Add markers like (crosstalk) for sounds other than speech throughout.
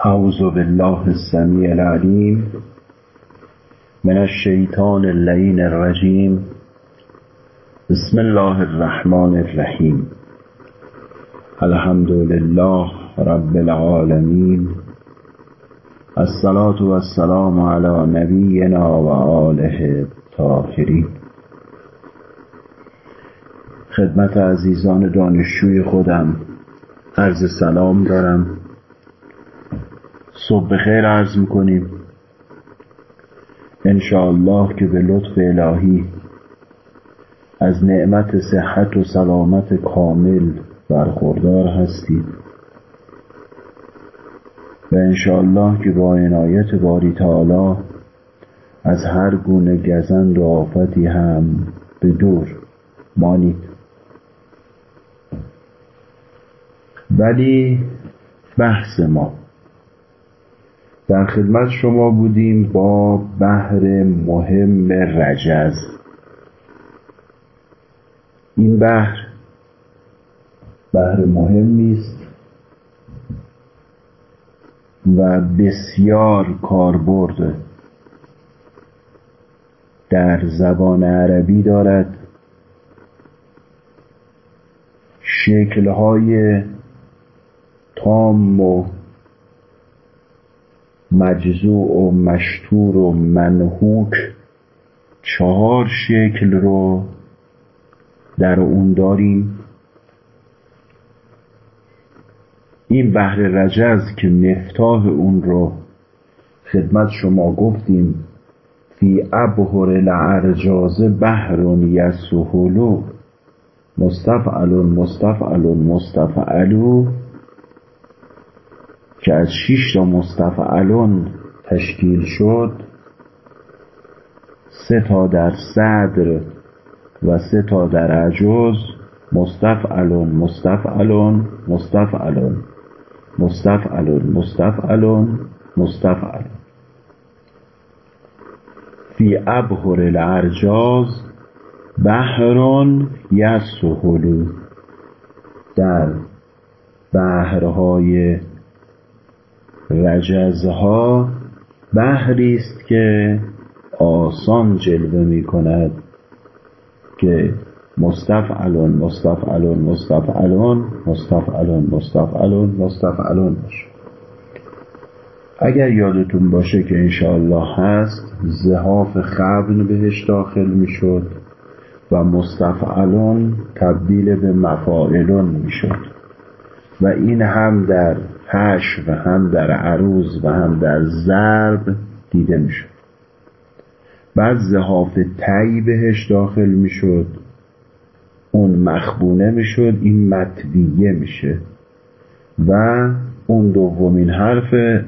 اعوذ بالله السمیع العلیم من الشیطان اللعین الرجیم بسم الله الرحمن الرحیم الحمد لله رب العالمین الصلاة والسلام علی نبینا و آله الطاهرین خدمت عزیزان دانشجوی خودم عرض سلام دارم. صبح بخیر عرض می‌کنیم. انشاءالله که به لطف الهی از نعمت صحت و سلامت کامل برخوردار هستید و انشاءالله که با عنایت باری تعالی از هر گونه گزند و آفتی هم به دور مانید. ولی بحث ما در خدمت شما بودیم با بحر مهم رجز. این بحر بحر مهمی است و بسیار کاربرد در زبان عربی دارد. شکلهای تام و مجزوع و مشتور و منحوک چهار شکل رو در اون داریم. این بحر رجز که مفتاح اون رو خدمت شما گفتیم فی ابهر العرجاز بحر یسهلو. مستفعل مستفعل مستفعلو. که از شیش تا مستفعلون تشکیل شد سه تا در صدر و سه تا در عجز مستفعلون مستفعلون مستفعلون مستفعلون مستفعلون مستفعلون فی ابهر الارجاز بحرون یسهلو در بحرهای رجزها بحری است که آسان جلوه می کند که مستفعلون مستفعلون مستفعلون مستفعلون مستفعلون مستفعلون باشه. اگر یادتون باشه که انشاءالله هست زهاف خبن بهش داخل می‌شد و مستفعلون تبدیل به مفاعلون می‌شد. و این هم در هش و هم در عروض و هم در ضرب دیده می‌شد. بعد زهاف تی بهش داخل می‌شد. اون مخبونه می‌شد این متویه میشه. و اون دومین حرف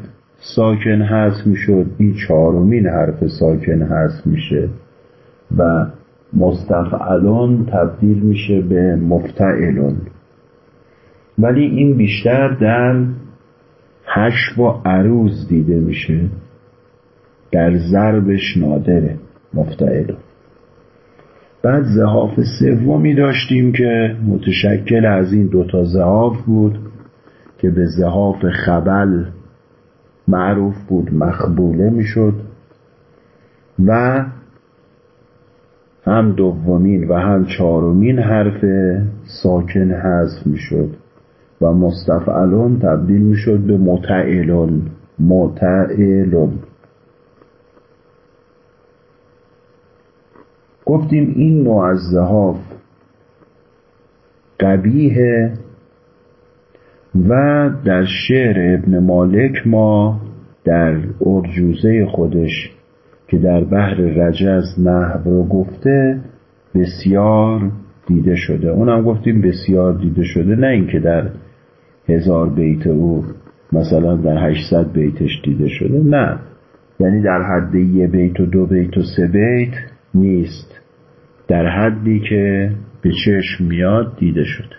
ساکن هست می‌شد این چهارمین حرف ساکن هست میشه. و مستفعلون تبدیل میشه به مفتعلون ولی این بیشتر در هش با عروض دیده میشه. در ضربش نادره مفتعلون بعد زهاف سومی داشتیم که متشکل از این دوتا زهاف بود که به زهاف خبل معروف بود مخبوله می‌شد و هم دومین و هم چهارمین حرف ساکن حذف می‌شد. و مستفعلون تبدیل می‌شد به متعلون. متعلون. گفتیم این نوع از زهاف قبیه و در شعر ابن مالک ما در ارجوزه خودش که در بحر رجز نحو رو گفته بسیار دیده شده. اونم گفتیم بسیار دیده شده نه اینکه در هزار بیت او مثلا در 800 بیتش دیده شده؟ نه. یعنی در حد یه بیت و دو بیت و سه بیت نیست. در حدی که به چشم میاد دیده شده.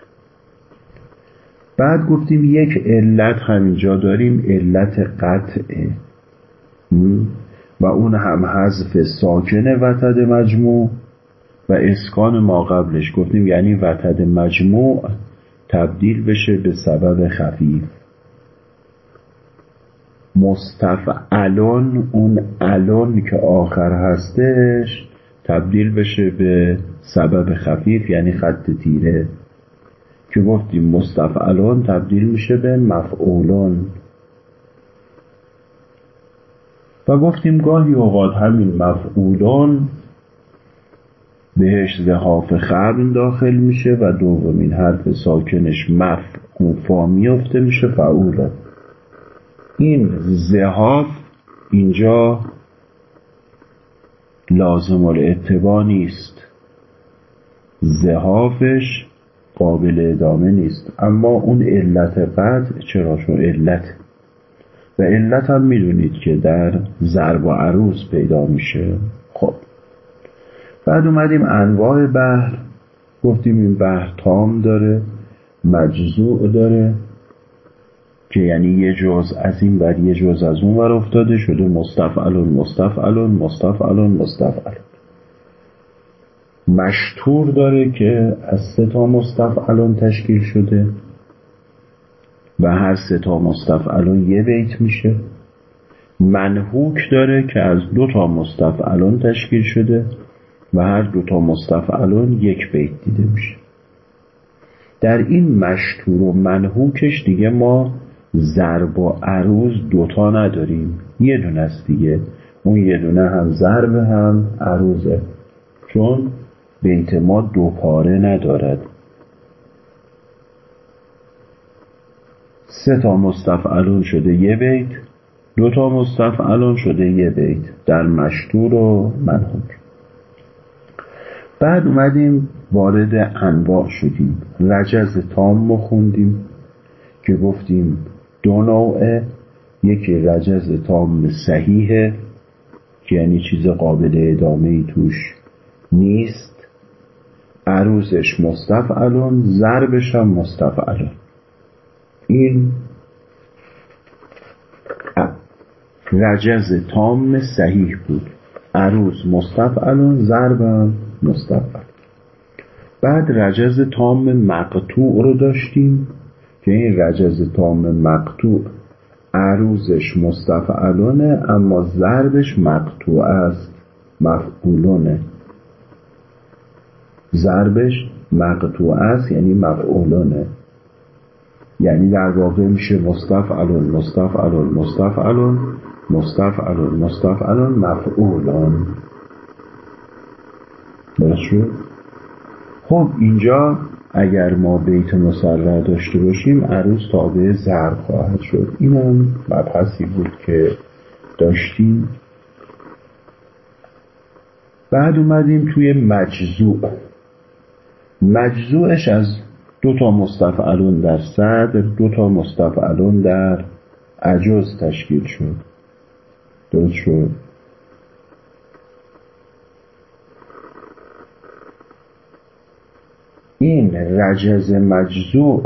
بعد گفتیم یک علت همینجا داریم علت قطعه. و اون هم حذف ساکن وتد مجموع و اسکان ما قبلش. گفتیم یعنی وتد مجموع تبدیل بشه به سبب خفیف. مستفعلون اون الان که آخر هستش تبدیل بشه به سبب خفیف یعنی خط تیره. که گفتیم مستفعلون تبدیل میشه به مفعولون و گفتیم گاهی اوقات همین مفعولون بهش زهاف خرم داخل میشه و دومین حرف ساکنش مف فا میفته میشه فعوله. این زهاف اینجا لازم الاتبا نیست. زهافش قابل ادامه نیست. اما اون علت بعد چرا چون علت. و علت هم می‌دونید که در ضرب و عروض پیدا میشه. بعد اومدیم انواع بحر. گفتیم این بحر تام داره مجزوع داره که یعنی یه جز از این ور یه جز از اون ور افتاده شده. مستفعلون مستفعلون مستفعلون مستفعلون. مشتور داره که از سه تا مستفعلون تشکیل شده و هر سه تا مستفعلون یه بیت میشه. منحوک داره که از دو تا مستفعلون تشکیل شده. و هر دو تا مستفعلون یک بیت دیده میشه. در این مشتور و منحوکش دیگه ما ضرب و عروض دوتا نداریم. یه دونه است دیگه. اون یه دونه هم ضرب هم عروضه. چون بیت ما دو پاره ندارد. سه تا مستفعلون شده یه بیت. دو تا مستفعلون شده یه بیت. در مشتور و منحوک. بعد اومدیم وارد انواع شدیم. رجز تام خوندیم که گفتیم دو نوعه. یکی رجز تام صحیحه که یعنی چیز قابل ادامه ای توش نیست. عروسش مستفعلون ضربش هم مستفعلون. این رجز تام صحیح بود. عروس مستفعلون ضربم مستفعل بعد رجز تام مقطوع رو داشتیم که این رجز تام مقطوع عروزش مستفعلونه اما ضربش مقطوع است مفعولونه ضربش مقطوع است یعنی مفعولونه یعنی در واقع میشه مستفعلون مستفعلون مستفعلون مستفعلون مستفعلون مفعولون درست شد. خب اینجا اگر ما بیت مسرع داشته باشیم عروض تابع ضرب خواهد شد. اینم مبحثی بود که داشتیم. بعد اومدیم توی مجزوع. مجزوعش از دو تا مستفعلون در صدر دو تا مستفعلون در عجز تشکیل شد. درست شد؟ این رجز مجزوع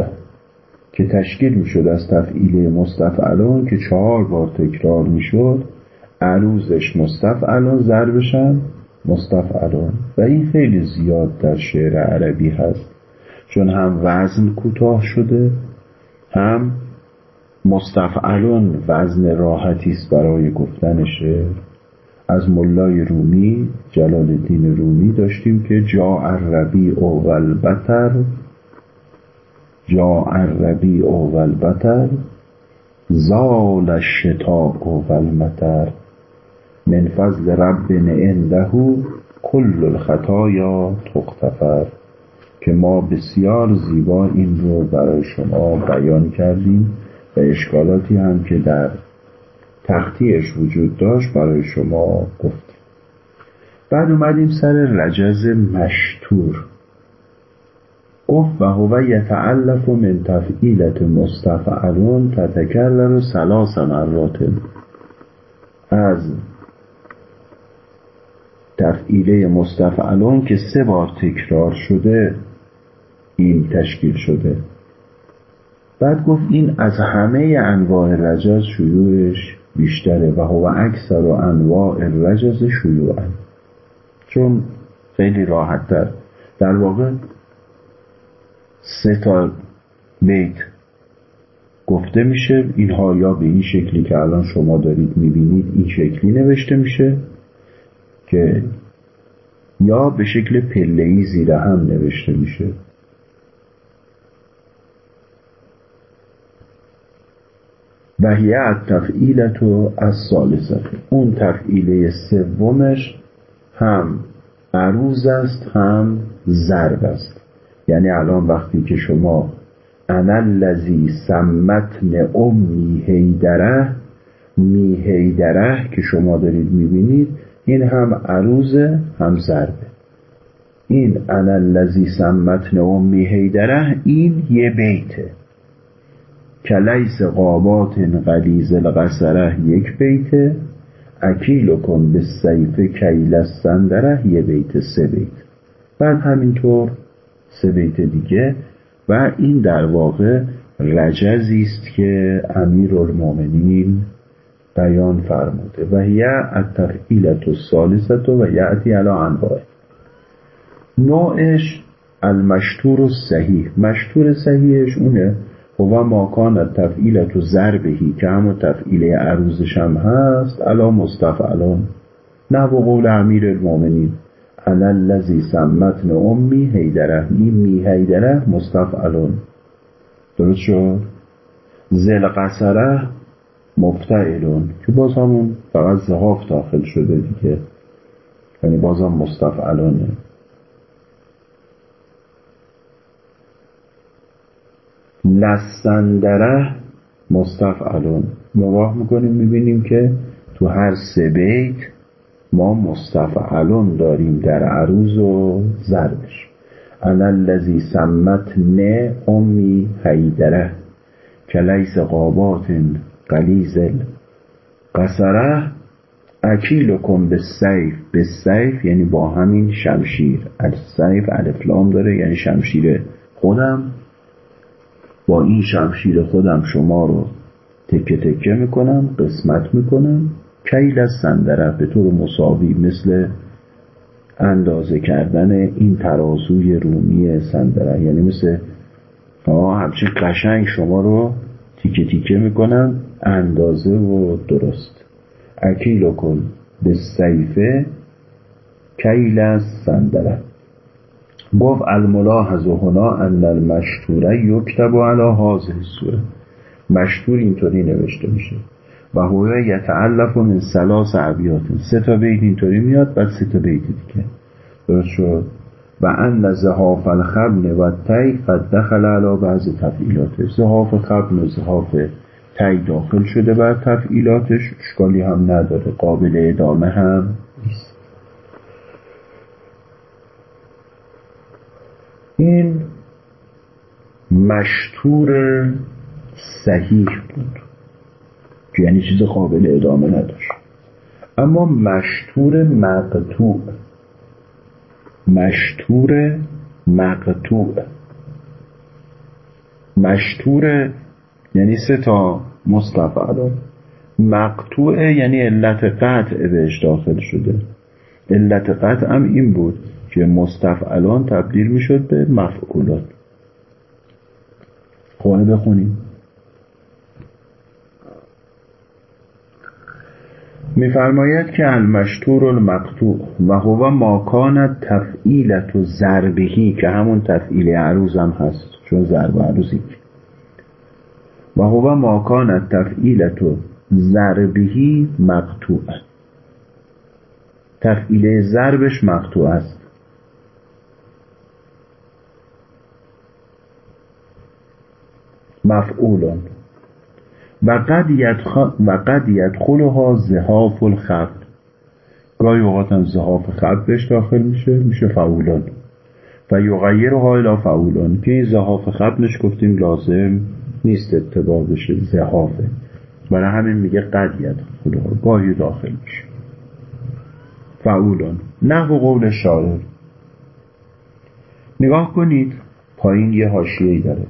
که تشکیل می‌شد از تفعیل مستفعلون که چهار بار تکرار می‌شد عروزش مستفعلون ضربشم مستفعلون و این خیلی زیاد در شعر عربی هست چون هم وزن کوتاه شده هم مستفعلون وزن راحتی است برای گفتن شعر. از ملای رومی جلال الدین رومی داشتیم که جا عربی اول بتر جا عربی اول بتر زال الشتاء اول متر من فضل رب عنده کل الخطایا تغتفر که ما بسیار زیبا این رو برای شما بیان کردیم و اشکالاتی هم که در تختیش وجود داشت برای شما گفتیم بعد اومدیم سر رجز مشتور. گفت و هو یتعلف من تفعیلت مستفعلون تتکرر سلاس مرات. از تفعیله مستفعلون که سه بار تکرار شده این تشکیل شده. بعد گفت این از همه انواع رجز شیوعش بیشتره و هو اکثر و انواع رجز شیوعا. چون خیلی راحت در در واقع سه تا بیت گفته میشه اینها یا به این شکلی که الان شما دارید می‌بینید این شکلی نوشته میشه که یا به شکل پلهی زیر هم نوشته میشه. و هیه تفعیلت و از سالسه اون تفعیله سومش هم عروض است هم ضرب است. یعنی الان وقتی که شما انا الذی سمتن امی هیدره می هیدره که شما دارید می‌بینید این هم عروض هم ضربه این انا الذی سمتن امی هیدره این یه بیته. کلیس قابات قلیز القصره یک بیته اکیل کن به سیف کیل سندره یه بیت سه بیت. بعد همینطور سه بیت دیگه و این در واقع رجزی است که امیر المومنین بیان فرموده. و هی التفعیلت الثالثت و یعتی علا انواع. نوعش المشتور صحیح مشتور صحیحش اونه. و ماکان تفعیلت و ضربهی که همون تفعیله عروزش هم هست علا مستفعلان. نه و قول امیر المومنین انا الذی سمتن امی هیدره این می هیدره مستفعلون درست شد؟ زل قصره مفتعلون که باز همون فقط زهاف داخل شده دیگه. یعنی باز هم مستفعلونه لسندره مستفعلون. نگاه می‌کنیم می‌بینیم که تو هر سه بیت ما مستفعلون داریم در عروض و ضربش. انا الذی سمت نه امی حیدره کلیس قابات قلیزل قصره اکیل کن به سیف به سیف یعنی با همین شمشیر. از سیف الفلام داره یعنی شمشیر خودم. با این شمشیر خودم شما رو تکه تکه می‌کنم قسمت می‌کنم. کیل از سندره به طور مساوی مثل اندازه کردن این ترازوی رومی سندره یعنی مثل همچین قشنگ شما رو تیکه تیکه می‌کنم. اندازه و درست. اکیل کن به سیفه کیل از سندره گفت الملاحظ هنا ان المشتوره یکتب علی هذه سوره مشتور اینطوری نوشته میشه. و هو یتعلف من سلاس عبیات سه تا بیت اینطوری میاد بعد سه تا بیت دیگه. درست شد؟ و ان زهاف الخبن و تی قد دخل علی بعض تفعیلات. زهاف خبن و زهاف تی داخل شده بر تفعیلاتش. اشکالی هم نداره. قابل ادامه هم نیست این مشتور صحیح بود. یعنی چیز قابل ادامه نداشت. اما مشتور مقتوع مشتور مقتوع مشتور یعنی سه تا مستفعل مقتوع یعنی علت قطع بهش داخل شده. علت قطع هم این بود. که مستفعلان تبدیل می‌شد به مفعولات. خونه بخونیم. میفرماید که المشتور المقطوع و هو ماکان تفعیلت و ضربهی که همون تفعیل عروض هم هست چون ضرب عروضی. و هو ماکان تفعیلت و ضربهی مقطوع تفعیل ضربش مقطوع است. مفعولون. و قد, یدخل و قد یدخلها زهاف الخب گاهی اوقات هم زهاف خب بهش داخل میشه میشه فعولان و یغیرها الى فعولان که این زهاف خبنش گفتیم لازم نیست اتباع بشه زهافه برای همین میگه قد یدخلها. گاهی داخل میشه. فعولان نه قول شاعر. نگاه کنید پایین یه حاشیه‌ای داره.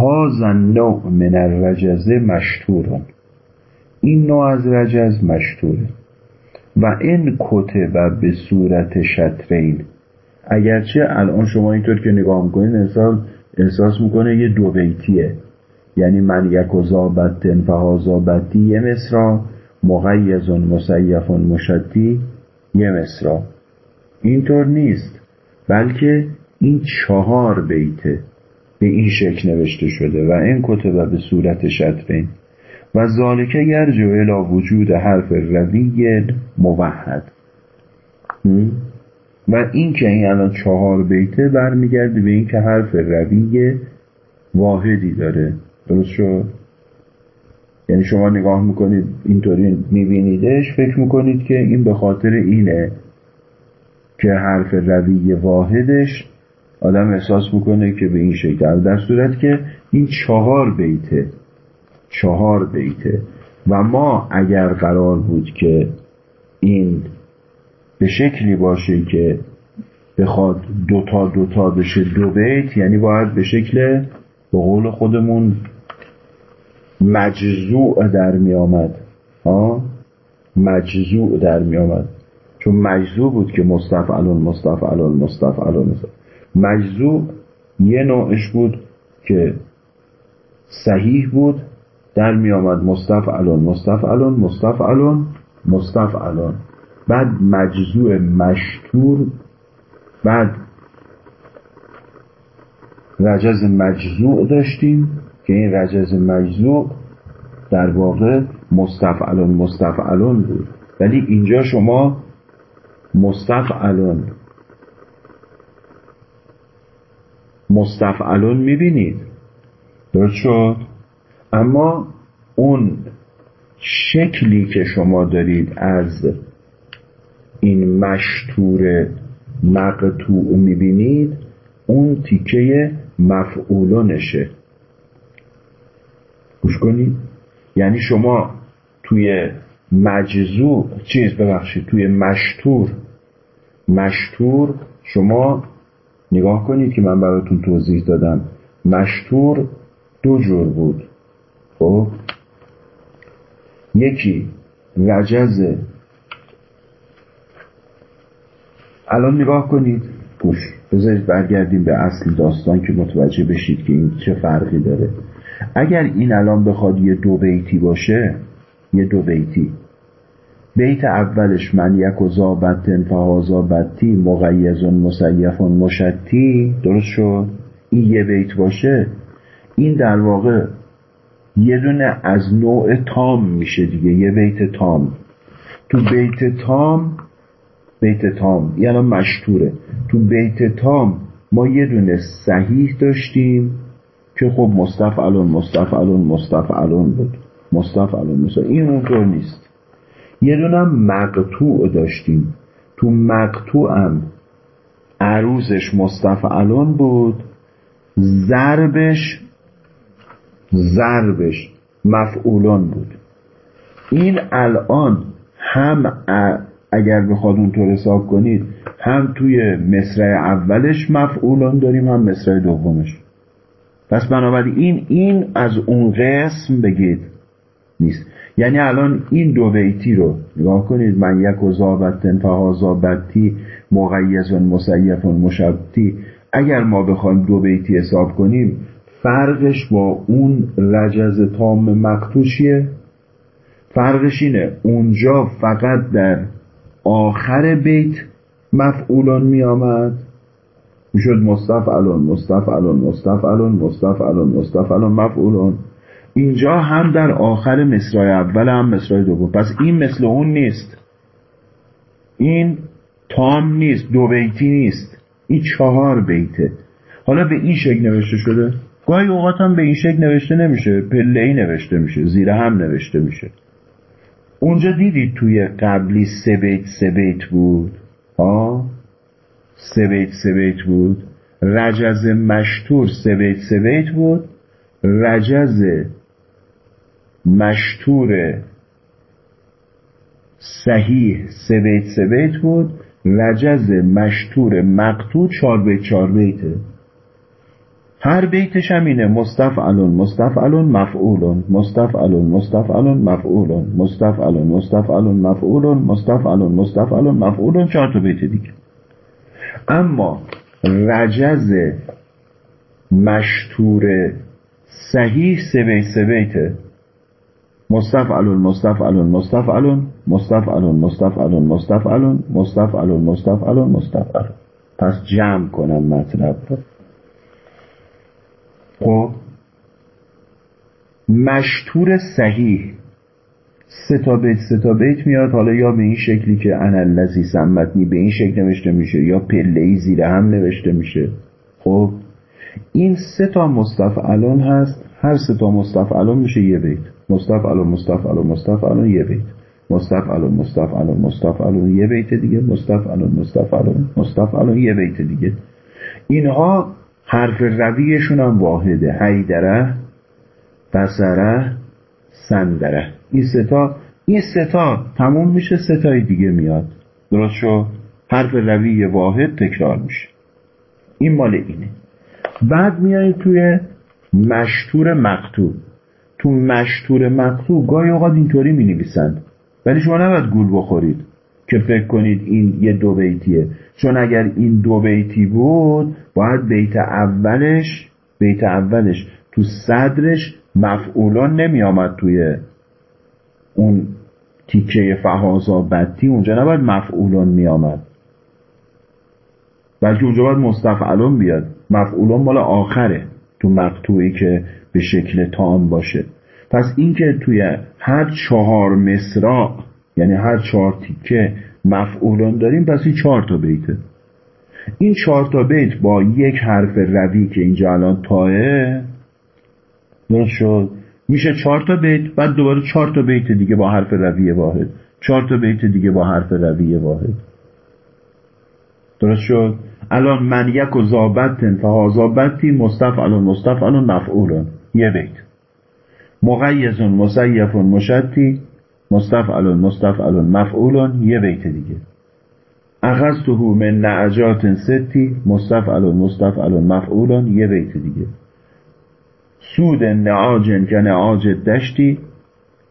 هازن نوع من الرجزه مشتورون این نوع از رجز مشتوره و این کته و به صورت شطرین. اگرچه الان شما اینطور که نگاه می‌کنید انسان احساس می‌کنه یه دو بیتیه. یعنی من یک و زابتن فهازا بدی یه مصرا مغیزون مسیفون مشدی یه مصرا. اینطور نیست. بلکه این چهار بیته. به این شکل نوشته شده و این کتبه به صورت شطرین. و ذالکه یرجو الى وجود حرف روی موحد. و این که این الان چهار بیته برمیگرده به این که حرف روی واحدی داره. درست شد؟ یعنی شما نگاه می‌کنید اینطوری میبینیدش فکر می‌کنید که این به خاطر اینه که حرف روی واحدش آدم احساس می‌کنه که به این شکل در صورت که این چهار بیته چهار بیته. و ما اگر قرار بود که این به شکلی باشه که بخواد دوتا دوتا بشه دو بیت یعنی باید به شکل به قول خودمون مجزوع در می آمد. ها؟ مجزوع در می آمد. چون مجزوع بود که مستفعلون مستفعلون مستفعلون. مجزوع یه نوعش بود که صحیح بود در می آمد مستفعلون مستفعلون مستفعلون مستفعلون بعد مجزوع مشتور بعد رجز مجزوع داشتیم که این رجز مجزوع در واقع مستفعلون مستفعلون بود. ولی اینجا شما مستفعلون مستفعلون می‌بینید. درست شد؟ اما اون شکلی که شما دارید از این مشتور مقتوع می‌بینید اون تیکه مفعولانشه گوش کنید. یعنی شما توی مجزو چیز ببخشید توی مشتور مشتور شما نگاه کنید که من براتون توضیح دادم. مشتور دو جور بود. خب؟ یکی رجز. الان نگاه کنید. گوش بذارید برگردیم به اصل داستان که متوجه بشید که این چه فرقی داره. اگر این الان بخواد یه دو بیتی باشه یه دو بیتی. بیت اولش من یک و زابتن فهازا بدتی مغیزون مسیفون مشتی. درست شد؟ این یه بیت باشه؟ این در واقع یه دونه از نوع تام میشه دیگه یه بیت تام. تو بیت تام بیت تام یعنی مشتوره. تو بیت تام ما یه دونه صحیح داشتیم که خب مستفعلون مستفعلون مستفعلون بود. مستفعلون مثلا این اونطور نیست. یه دونه مقتوع داشتیم. تو مقتوع هم عروزش مستفعلون بود ضربش ضربش مفعولان بود. این الان هم اگر بخواد اونطور حساب کنید هم توی مصرع اولش مفعولان داریم هم مصرع دومش. پس بنابراین این این از اون قسم بگید نیست. یعنی الان این دو بیتی رو نگاه کنید من یک و زابتن فها زابتی مغیزون مسیفون مشبتی. اگر ما بخوایم دو بیتی حساب کنیم فرقش با اون رجز تام مقتوشیه فرقش اینه اونجا فقط در آخر بیت مفعولان می آمد می‌شد مستفعلون مستفعلون مستفعلون مستفعلون مستفعلون مفعولون اینجا هم در آخر مصرای اول هم مصرای دوم. پس این مثل اون نیست. این تام نیست دو بیتی نیست. این چهار بیته. حالا به این شکل نوشته شده؟ گاهی اوقات هم به این شکل نوشته نمیشه. پله ای نوشته میشه. زیر هم نوشته میشه. اونجا دیدید توی قبلی سه بیت سه بیت بود؟ ها سه بیت سه بیت بود. رجز مشتور سه بیت سه بیت بود. رجز مشتور صحیح سه بیت سه بیت بود رجز مشتور مقتول چار بیت چار بیته هر بیتش هم اینه مستفعلون مستفعلون مفعولون مستفعلون مستفعلون مفعولون مستفعلون مستفعلون مفعولون مستفعلون مستفعلون مفعولون چهار تا بیت دیگه. اما رجز مشتور صحیح سه بیت سه بیته مستفعلون مستفعلون مستفعلون مستفعلون مستفعلون مستفعلون مستفعلون مستفعلون مستفعلون پس جمع کنم مطلب رو. خب. مشتور صحیح. سه تا بیت سه تا بیت میاد. حالا یا به این شکلی که انا الذی سمتنی به این شکل نوشته میشه یا پله ای زیر هم نوشته میشه. خب. این سه تا مستفعلون هست. هر سه تا مستفعلون میشه یه بیت. مستفعلون مستفعلون مستفعلون یه بیت. مستفعلون مستفعلون مستفعلون یه بیت دیگه. مستفعلون مستفعلون مستفعلون یه بیت دیگه. اینها حرف رویشون هم واحده. حیدره بسره سندره این ستا این ستا تموم میشه ستای دیگه میاد. درست شو؟ حرف روی واحد تکرار میشه. این مال اینه. بعد میایید توی مشتور مکتوب. تو مشتور مکتوب گاهی اوقات اینطوری می نویسند ولی شما نباید گول بخورید که فکر کنید این یه دو بیتیه. چون اگر این دو بیتی بود باید بیت اولش بیت اولش تو صدرش مفعولان نمی آمد توی اون تیکه فهازا بدتی اونجا نباید مفعولان می آمد بلکه اونجا باید مستفعلان بیاد. مفعولان مال آخره. تو مقطوعی که به شکل تام باشه. پس اینکه توی هر چهار مصرع یعنی هر چهار تیکه مفعولان داریم پس این چهار تا بیته. این چهار تا بیت با یک حرف روی که اینجا الان تاه درست شد میشه چهار تا بیت بعد دوباره چهار تا بیت دیگه با حرف روی واحد. چهار تا بیت دیگه با حرف روی واحد. درست شد؟ الان من یک و زابتن فهازابتی مستفعلون مستفعلون مفعولون یه بیت. مقیزون مسیفون مشتی مستفعلون مستفعلون مفعولون یه بیت دیگه. اخذته من نعجات ستی مستفعلون مستفعلون مفعولون یه بیت دیگه. سود نعاجن که نعاج دشتی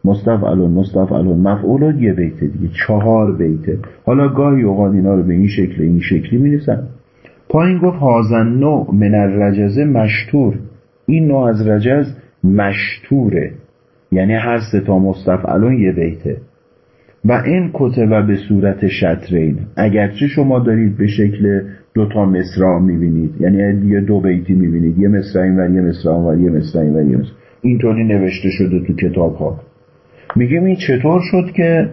مستفعلون مستفعلون مفعولون یه بیت دیگه. چهار بیته حالا گاهی اوقات اینا رو به این شکل این شکلی می پایین گفت هازن نوع من الرجزه مشتور. این نوع از رجز مشتوره. یعنی هر سه تا مستفعلون یه بیته. و این و به صورت شطرین. اگرچه شما دارید به شکل دو تا مصرع می‌بینید یعنی یه دو بیتی می‌بینید یه مصرع این و یه مصرع و یه مصرع و یه مصرع. اینطوری نوشته شده تو کتاب ها میگه این چطور شد که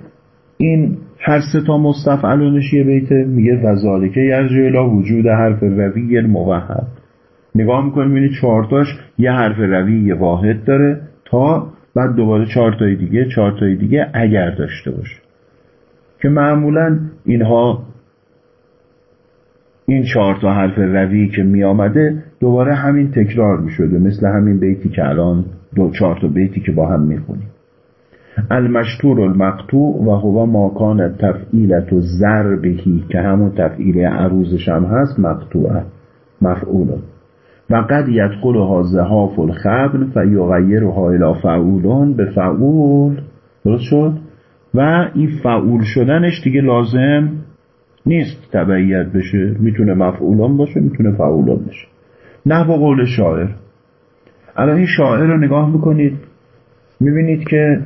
این هر سه تا مستفعلونش یه بیته؟ میگه وزالکه یرجع وجود حرف روی موحد نگاه می‌کنیم می‌بینید چهارتاش یه حرف روی واحد داره تا بعد دوباره چهارتای دیگه چهارتای دیگه اگر داشته باشه. که معمولا اینها این چهار تا حرف روی که می آمده دوباره همین تکرار می شده مثل همین بیتی که الان دو چهار تا بیتی که با هم می خونیم المشتور المقطوع و هو ماکان تفعیلت و ضربهی که همون تفعیل عروضش هم هست مقطوعه مفعول. و قد یدخلها زهاف الخبل فیغیرها الى فعولون به فعول. درست شد؟ و این فعول شدنش دیگه لازم نیست تبعیت بشه. می‌تونه مفعولان باشه می‌تونه فعولان باشه نه با قول شاعر. الان این شاعر رو نگاه می‌کنید. می‌بینید که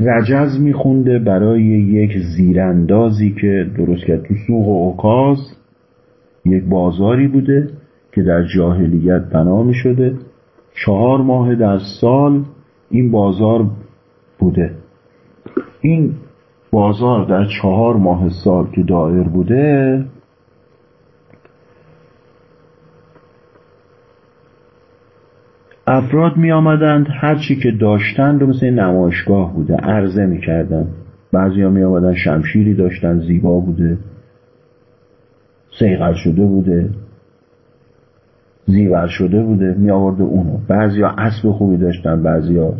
رجز میخونده برای یک زیراندازی که درست کرد تو سوق و عکاز یک بازاری بوده. که در جاهلیت بنا می شده. چهار ماه در سال این بازار بوده. این بازار در چهار ماه سال که دایر بوده افراد می آمدند هر چی که داشتند رو مثل نمایشگاه بوده عرضه می کردن. بعضی ها می آمدن شمشیری داشتن زیبا بوده سیغل شده بوده. زیور شده بوده می آورده اونو. بعضی ها اسب خوبی داشتن بعضی ها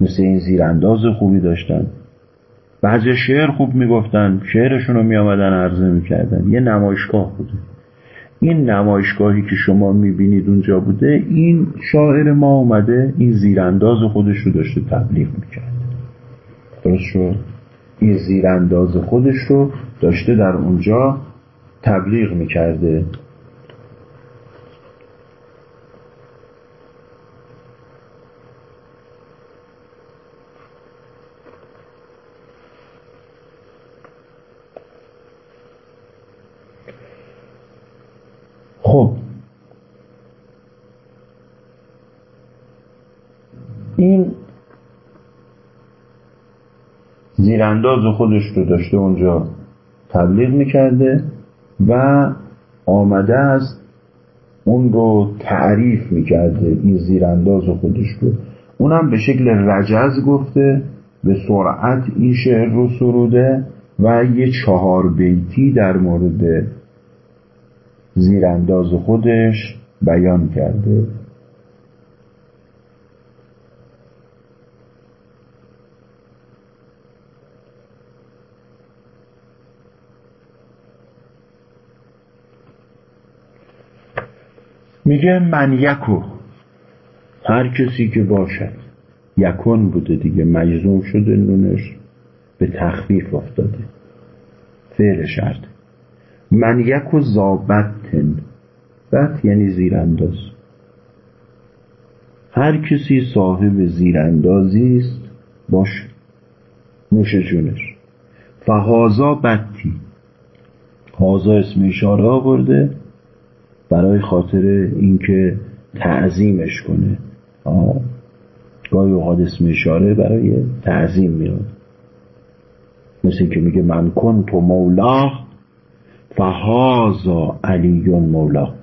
مثل این زیرانداز خوبی داشتن. بعضی شعر خوب می‌گفتن شعرشون رو می آمدن عرضه می‌کردن. یه نمایشگاه بوده. این نمایشگاهی که شما می‌بینید اونجا بوده این شاعر ما اومده این زیرانداز خودش رو داشته تبلیغ می‌کرد. درست شد؟ این زیرانداز خودش رو داشته در اونجا تبلیغ می‌کرده. خب. این زیرانداز خودش رو داشته اونجا تبلیغ می‌کرده و آمده است اون رو تعریف می‌کرده این زیرانداز خودش رو. اونم به شکل رجز گفته به سرعت این شعر رو سروده و یه چهار بیتی در مورد زیرانداز خودش بیان کرده. میگه من یکو. هر کسی که باشد یکون بوده دیگه مجزوم شده نونش به تخفیف افتاده. فعل شرط من یکو زابتن بط یعنی زیرانداز. هر کسی صاحب زیراندازی است باش نوش جونش. فهازا بطی. هازا اسم اشاره آورده برای خاطر اینکه تعظیمش کنه. آه. گاهی اوقات اسم اشاره برای تعظیم میاد. مثل که میگه من کن تو مولا. فهازا علیون مولا.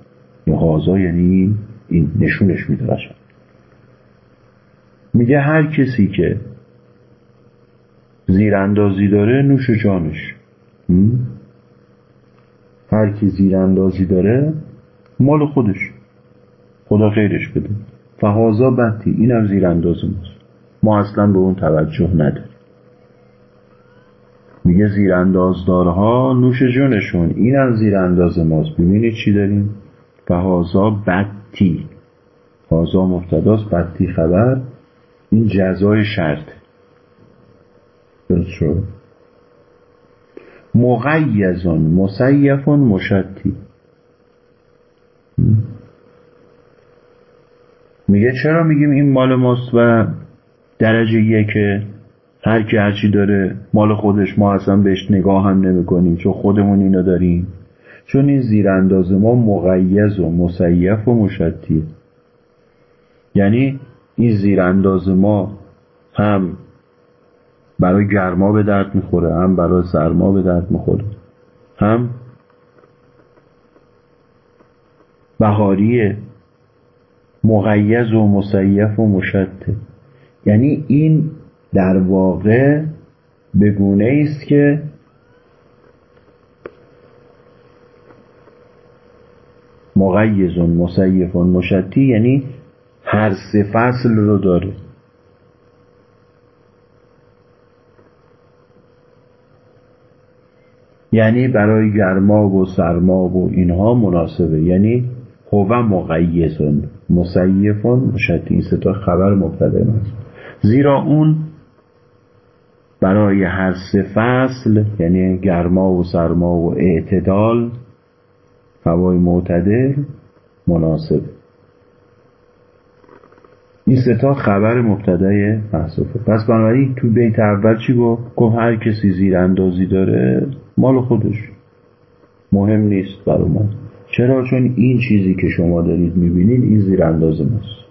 هازا یعنی این نشونش میده میگه هر کسی که زیراندازی داره نوش جانش. هر کی زیراندازی داره مال خودش. خدا خیرش بده. فهازا بدی اینم زیرانداز ماست. ما اصلا به اون توجه نداریم. میگه زیراندازدارها نوش جونشون. اینم زیرانداز ماست. ببینید چی داریم. فهازا بدتی. هازا مبتداست بدتی خبر. این جزای شرط. درست شد. مغیزون مسیفون مشتی. میگه چرا میگیم این مال ماست و درجه یکه؟ هر کی هرچی داره مال خودش ما اصلا بهش نگاه هم نمی کنیم چون خودمون اینو داریم. چون این زیرانداز ما مقیز و مسیف و مشتی یعنی این زیرانداز ما هم برای گرما به درد می‌خوره هم برای سرما به درد می‌خوره هم بهاریه. مقیز و مسیف و مشته یعنی این در واقع به گونه است که مقیز و مسیف و مشتی یعنی هر سه فصل رو داره. یعنی برای گرما و سرما و اینها مناسبه. یعنی هو مقیزون مسیفون مشتی این ستا خبر مبتده است زیرا اون برای هر سه فصل یعنی گرما و سرما و اعتدال هوای معتدل مناسب. این ستا خبر مبتدای محصوفه. پس بنابراین تو بیت اول چی گفت؟ گفت هر کسی زیر اندازی داره مال خودش. مهم نیست برای ما. چرا؟ چون این چیزی که شما دارید می‌بینید این زیر انداز ماست.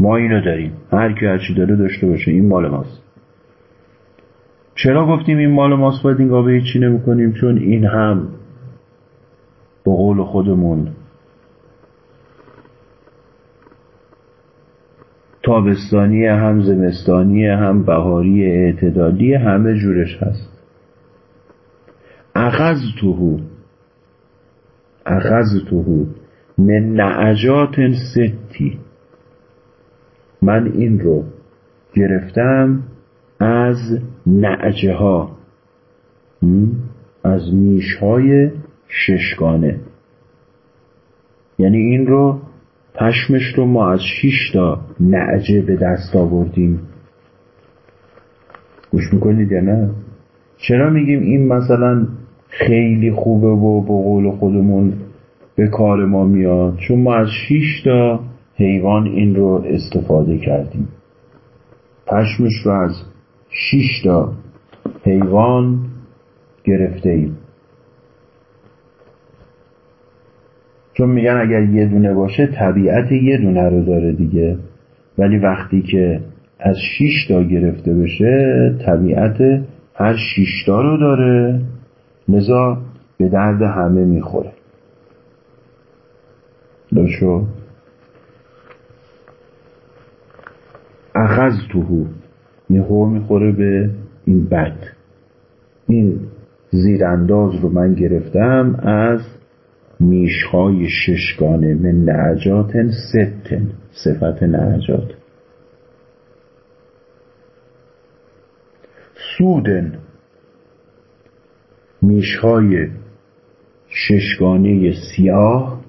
ما اینو داریم. هر کی هرچی داره داشته باشه این مال ماست. چرا گفتیم این مال ماست باید این گابه چی نمی چون این هم به قول خودمون تابستانی هم زمستانی هم بهاری اعتدالی همه جورش هست. اخذ توهو اخذ توهو من نعجات ستی من این رو گرفتم. از نعجه ها از میش های ششگانه. یعنی این رو پشمش رو ما از شش تا نعجه به دست آوردیم. گوش می‌کنید یا نه؟ چرا میگیم این مثلا خیلی خوبه و به قول خودمون به کار ما میاد؟ چون ما از شش تا حیوان این رو استفاده کردیم. پشمش رو از شش تا حیوان گرفته ایم چون میگن اگر یه دونه باشه طبیعت یه دونه رو داره دیگه. ولی وقتی که از شیشتا گرفته بشه طبیعت هر شیشتا رو داره. لذا به درد همه می‌خوره. داشو اخذ توهو یهو می‌خوره به این بد. این زیرانداز رو من گرفتم از میشهای ششگانه من نعجات ستن صفت نعجات. سودن. میشهای ششگانه سیاه.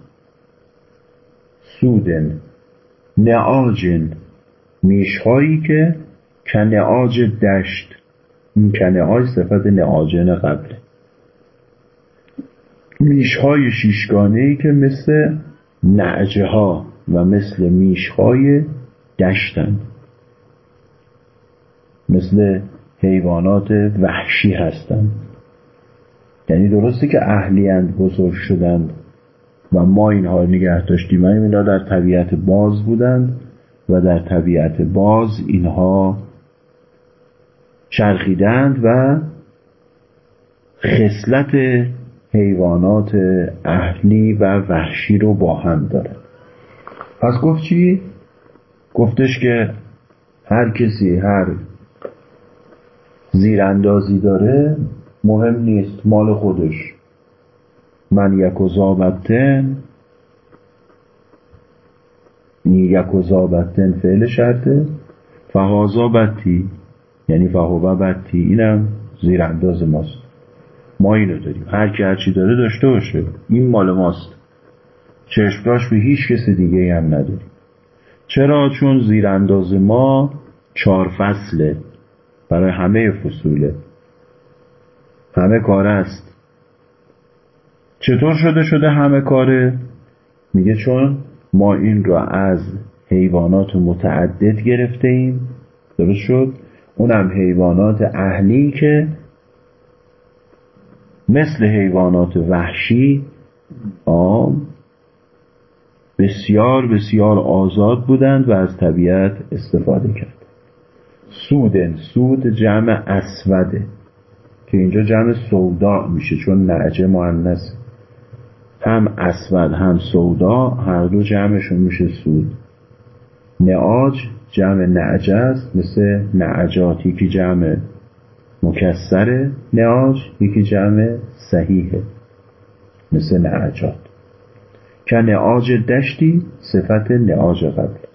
سودن. نعاجن. میشهایی که کنعاج دشت. این کنعاج صفت نعاجن قبله. میشهای شیشگانه ای که مثل نعجه ها و مثل میشهای دشتن مثل حیوانات وحشی هستند. یعنی درسته که اهلیند بزرگ شدند و ما اینها نگه داشتیم. اینا در طبیعت باز بودند و در طبیعت باز اینها چرخیدند و خصلت حیوانات اهلی و وحشی رو با هم داره پس گفت چی؟ گفتش که هر کسی هر زیراندازی داره مهم نیست مال خودش. من یک و زابتن یک و زابتن فعل شرطه. فهازا یعنی فهوه بتی اینم زیرانداز ماست. ما اینو داریم. هر کی هرچی داره داشته باشه. این مال ماست. چشمراش به هیچ کس دیگه هم نداریم. چرا؟ چون زیرانداز ما چهار فصله. برای همه فصوله. همه کار است. چطور شده شده همه کاره؟ میگه چون ما این را از حیوانات متعدد گرفته ایم. درست شد؟ اونم حیوانات اهلی که مثل حیوانات وحشی آم بسیار بسیار آزاد بودند و از طبیعت استفاده کرد. سودن سود جمع اسوده که اینجا جمع سودا میشه چون نعجه مؤنث. هم اسود هم سودا هر دو جمعشون میشه سود. نعاج جمع نعجه است مثل نعجات یکی جمع مکسر نعاج یکی جمع صحیحه مثل نعجات. که نعاج دشتی صفت نعاج قبل.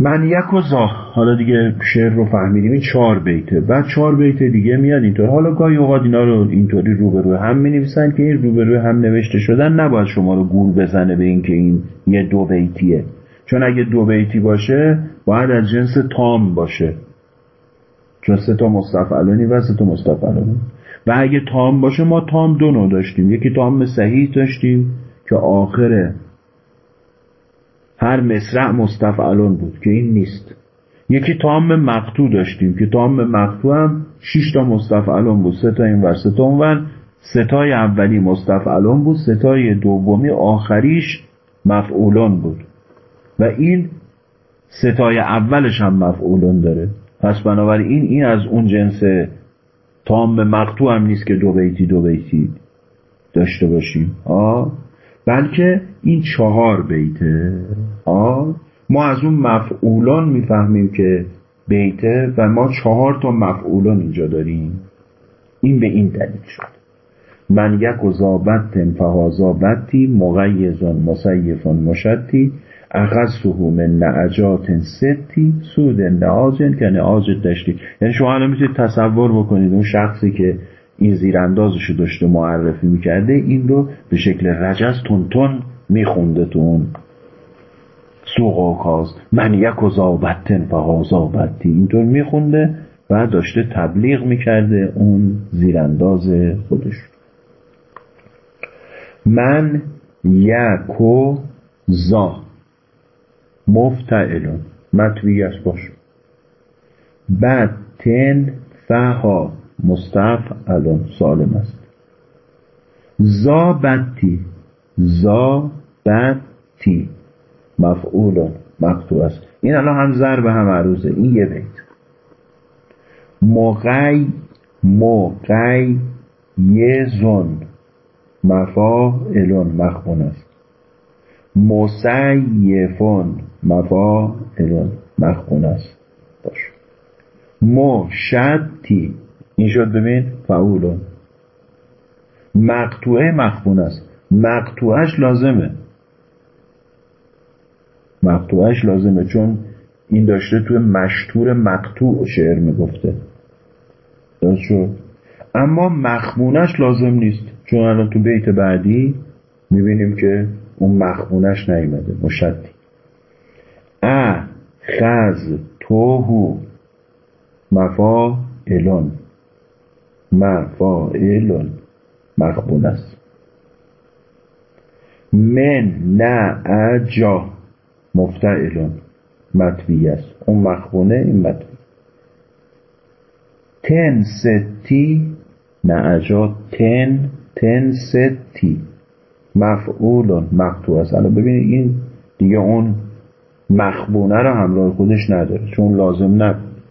من یک و زا حالا دیگه شعر رو فهمیدیم این چهار بیته. بعد چهار بیت دیگه میاد اینطور. حالا گاهی اوقات اینا رو اینطوری روبرو هم می نویسن که این روبرو هم نوشته شدن. نباید شما رو گول بزنه به اینکه این یه دو بیتیه. چون اگه دو بیتی باشه باید از جنس تام باشه. چون سه تا مستفعلانی و سه تا مستفعلانی و اگه تام باشه ما تام دو نوع داشتیم. یکی تام صحیح داشتیم که آخره هر مصرع مستفعلون بود که این نیست. یکی تام مقتو داشتیم که تام مقتو هم 6 تا مستفعلون بود. سه تا این ور سه تا اونور ستای اولی مستفعلون بود. ستای دومی آخریش مفعولون بود. و این ستای اولش هم مفعولون داره. پس بنابراین این از اون جنس تام مقتو هم نیست که دو بیتی دو بیتی داشته باشیم. آه بلکه این چهار بیته. آه ما از اون مفعولان می‌فهمیم که بیته و ما چهار تا مفعولان اینجا داریم. این به این دلیل شد. من یک و زابت فهازابتی مغیزون مسیفون مشتی اخذته من نعجات ستی سود نعاجن که نعاج داشتی. یعنی شما الان می‌تونید تصور بکنید اون شخصی که این زیراندازشو داشته معرفی می‌کرده این رو به شکل رجز تون میخونده تو اون سوق و کاز. من یک و زابتن زابتی اینطور میخونده و داشته تبلیغ می‌کرده اون زیرانداز خودش. من یک و زا. مفتعلون. مطوی است باش. بعد تن فها مستفعلون. سالم است. زا بدتی. زا بدتی. مفعولون. مقطوع است. این الان هم ضرب هم عروضه. این یه بیت. مقی مقی یه زن. مفاعلون. مخبون است. مسیفون مفاعلون مخبون است. باش. مشتی این شد ببین. فعولون مقطوعه مخبون است. مقطوعش لازمه. مقطوعش لازمه چون این داشته توی مشتور مقطوع شعر می‌گفته. درست شد؟ اما مخمونش لازم نیست. چون الان تو بیت بعدی می‌بینیم که اون مخمونش نیمده مشدی خز توهو مفا الون مفا الون مخمون است. من نه اجا مفتعلون. مطوی است. اون مخونه این مطوی تن ستی. نه اجا تن تن ستی. مفعولون. مقتوع است. الان ببینید این دیگه اون مخبونه رو همراه خودش نداره چون لازم نبود.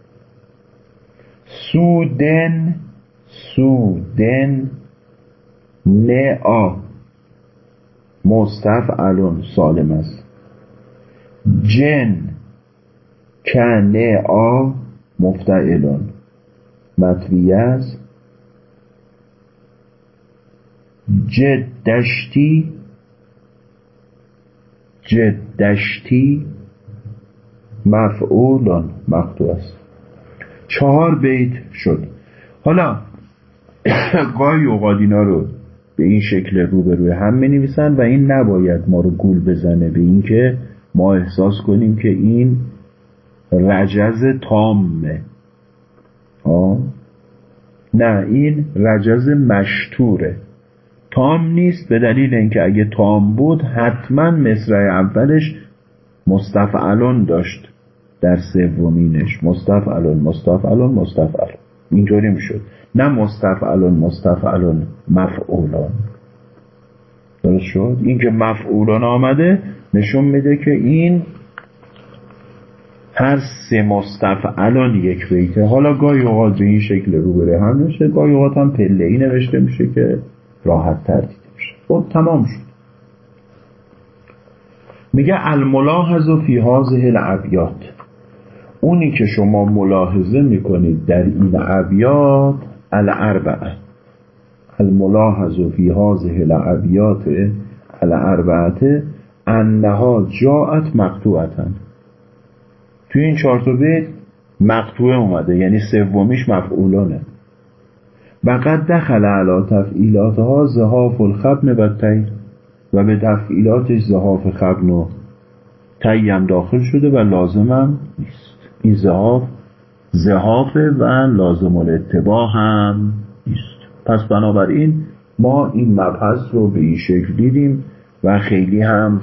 سودن سودن نعا مستفعلون سالم است. جن کنعا مفتعلون. مطویه است. جدشتی. جدشتی. مفعولان مقطوع است. چهار بیت شد. حالا (coughs) گاهی اوقات اینا رو به این شکل رو به روی هم می نویسن و این نباید ما رو گول بزنه به اینکه ما احساس کنیم که این رجز تامه. آه؟ نه این رجز مشتوره. تام نیست به دلیل اینکه اگه تام بود حتما مصرع اولش مستفعلون داشت. در سومینش مستفعلون مستفعلون مستفعلون اینطوری می‌شد. نه مستفعلون مستفعلون مفعولان. درست شد؟ این که مفعولان آمده نشون میده که این هر سه مستفعلان یک بیته. حالا گاهی اوقات به این شکل روبره هم میشه گاهی اوقات هم پله ای نوشته میشه که راحت تر دیده میشه. خب تمام شد. میگه الملاحظ فی هذه الابیات. اونی که شما ملاحظه می‌کنید در این ابیات الاربعه. الملاحظ فی هذه الابیات الاربعه انها جاءت مقطوعتن توی این چهار تا بیت مقطوعه اومده یعنی سومیش مفعولانه. و قد دخل علا تفعیلاتها زهاف الخبن و تی و به تفعیلاتش زهاف خبن و تیم داخل شده و لازمم نیست. این زهاف زهافه و لازم الاتباع هم نیست. پس بنابراین ما این مبحث رو به این شکل دیدیم و خیلی هم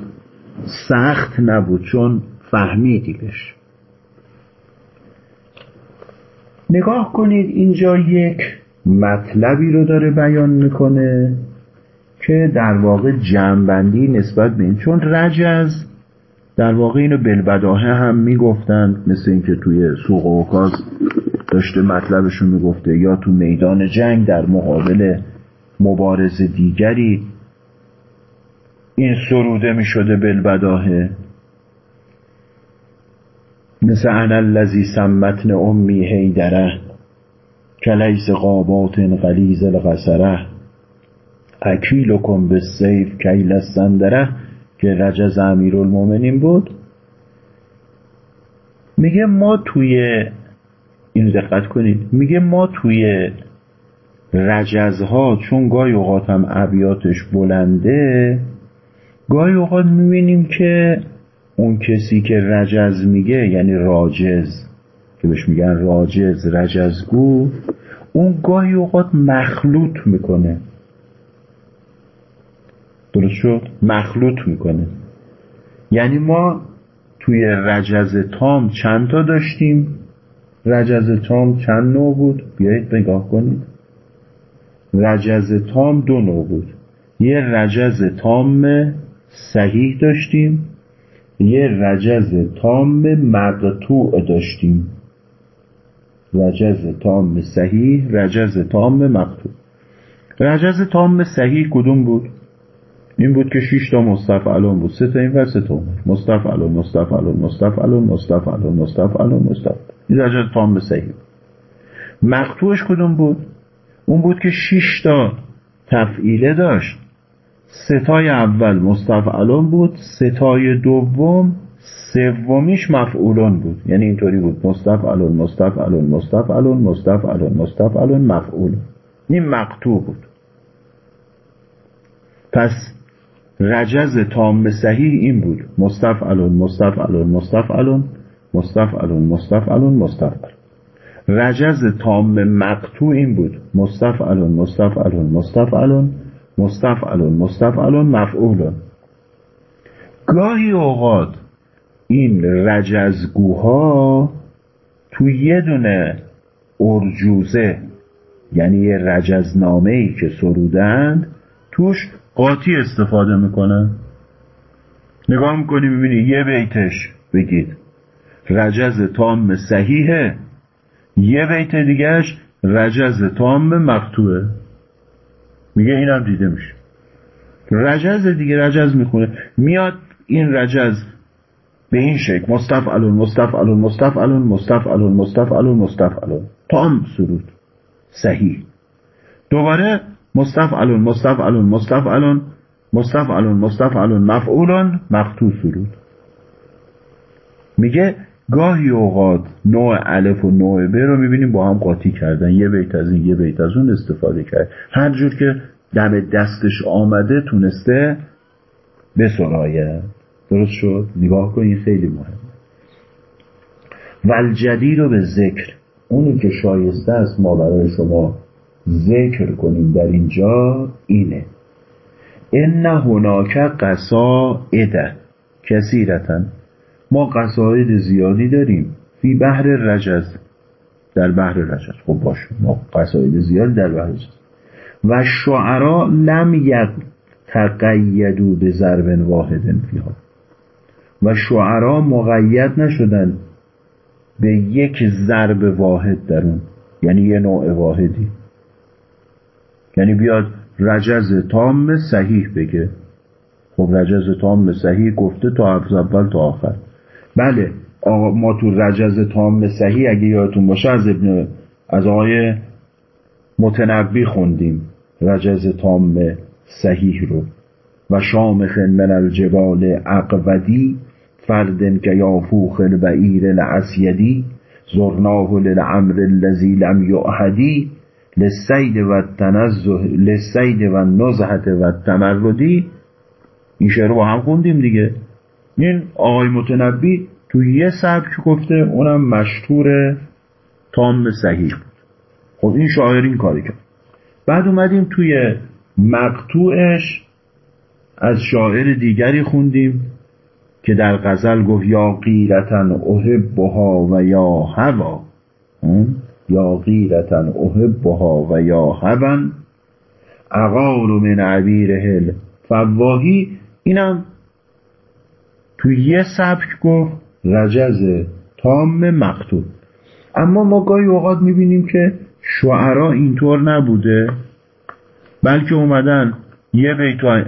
سخت نبود چون فهمیدیمش نگاه کنید اینجا یک مطلبی رو داره بیان می‌کنه که در واقع جمعبندی نسبت به این چون رجز در واقع اینو بلبداهه هم می‌گفتند مثل اینکه توی سوق و کاز داشته مطلبشون می‌گفته یا تو میدان جنگ در مقابل مبارز دیگری این سروده می‌شده بلبداهه مثل انا الذی سمتن امی هیدره کلیس قابات غلیز الغسره اکیلکم به سیف کیل السندره. که رجز امیر بود میگه ما توی اینو دقت کنید میگه ما توی رجزها چون گاهی اوقات هم ابیاتش بلنده گاهی اوقات می‌بینیم که اون کسی که رجز میگه یعنی راجز که بهش میگن راجز رجزگو اون گاهی اوقات مخلوط می‌کنه. درست شد؟ مخلوط می‌کنه. یعنی ما توی رجز تام چند تا داشتیم؟ رجز تام چند نوع بود؟ بیایید نگاه کنید رجز تام دو نوع بود. یه رجز تام صحیح داشتیم یه رجز تام مقطوع داشتیم. رجز تام صحیح رجز تام مقطوع. رجز تام صحیح کدوم بود؟ این بود که 6 تا مستفعلون بود. سه تا این و سه تا اون مستفعلون مستفعلون مستفعلون مستفعلون مستفعلون مستفعلون این رجز تام صحیح مقطوعش کدوم بود؟ اون بود که 6 تا تفعیله داشت. ستای اول مستفعلون بود ستای دوم سومیش مفعولون بود. یعنی اینطوری بود. مستفعلون مستفعلون مستفعلون مستفعلون مستفعلون مفعول. این مقطوع بود. پس رجز تام صحیح این بود. مستفعلون مستفعلون مستفعلون مستفعلون مستفعلون مستفعلون. رجز تام مقطوع این بود. مستفعلون مستفعلون مستفعلون مستفعلون مستفعلون مفعولون. گاهی اوقات این رجزگوها تو یه دونه ارجوزه یعنی یه رجزنامه ای که سرودند توش قاطی استفاده می‌کنن نگاه می‌کنی می‌بینی یه بیتش بگید. رجز تام صحیحه. یه بیت دیگهش رجز تام مقتوعه میگه اینم دیده میشه. رجز دیگه رجز می‌خونه. میاد این رجز به این شکل مستفعلون مستفعلون مستفعلون مستفعلون مستفعلون مستفعلون. تام سرود. صحیح. دوباره مستفعلون مستفعلون مستفعلون مستفعلون مستفعلون مفعولون سرود. میگه گاهی اوقات نوع الف و نوع ب رو می‌بینیم با هم قاطی کردن. یه بیت از این یه بیت از اون استفاده کرد. هر جور که دم دستش آمده تونسته بسراید درست شد؟ نگاه کنید خیلی مهم ولجدی رو به ذکر. اونی که شایسته است ما برای شما ذکر کنیم در اینجا اینه. ان هناک قصائد. کثیرتن ما قصاید زیادی داریم. فی بحر رجز. در بحر رجز. خب باشه. ما قصاید زیادی در بحر رجز. و شعرا لم تقیدو به ضرب واحد فیها. و شعرا مقید نشدن به یک ضرب واحد در اون. یعنی یه نوع واحدی. یعنی بیاد رجز تام صحیح بگه. خب رجز تام صحیح گفته تا حفظ اول تا آخر. بله ما تو رجز تام صحیح اگه یادتون باشه از ابن از آقای متنبی خوندیم. رجز تام صحیح رو. و شامخ من الجبال اقودی فردن که یافوخ البعیر الاسیدی زرناه للعمر الذی لم یعهدی. لسید و تنزه لسید و نزهت و تمردی این شعر رو با هم خوندیم دیگه. این آقای متنبی تو یه سبک گفته اونم مشهور تام صحیح بود. خب این شاعر این کاری کرد. بعد اومدیم توی مقتوعش از شاعر دیگری خوندیم که در غزل گفت یا غیرتن احبها و یا هوا. یا غیرتن احبها و یا هون اغار من عبیر هل. فواهی اینم تو یه سبک گفت رجز تام مقتول. اما ما گاهی اوقات می‌بینیم که شعرا اینطور نبوده. بلکه اومدن یه بیت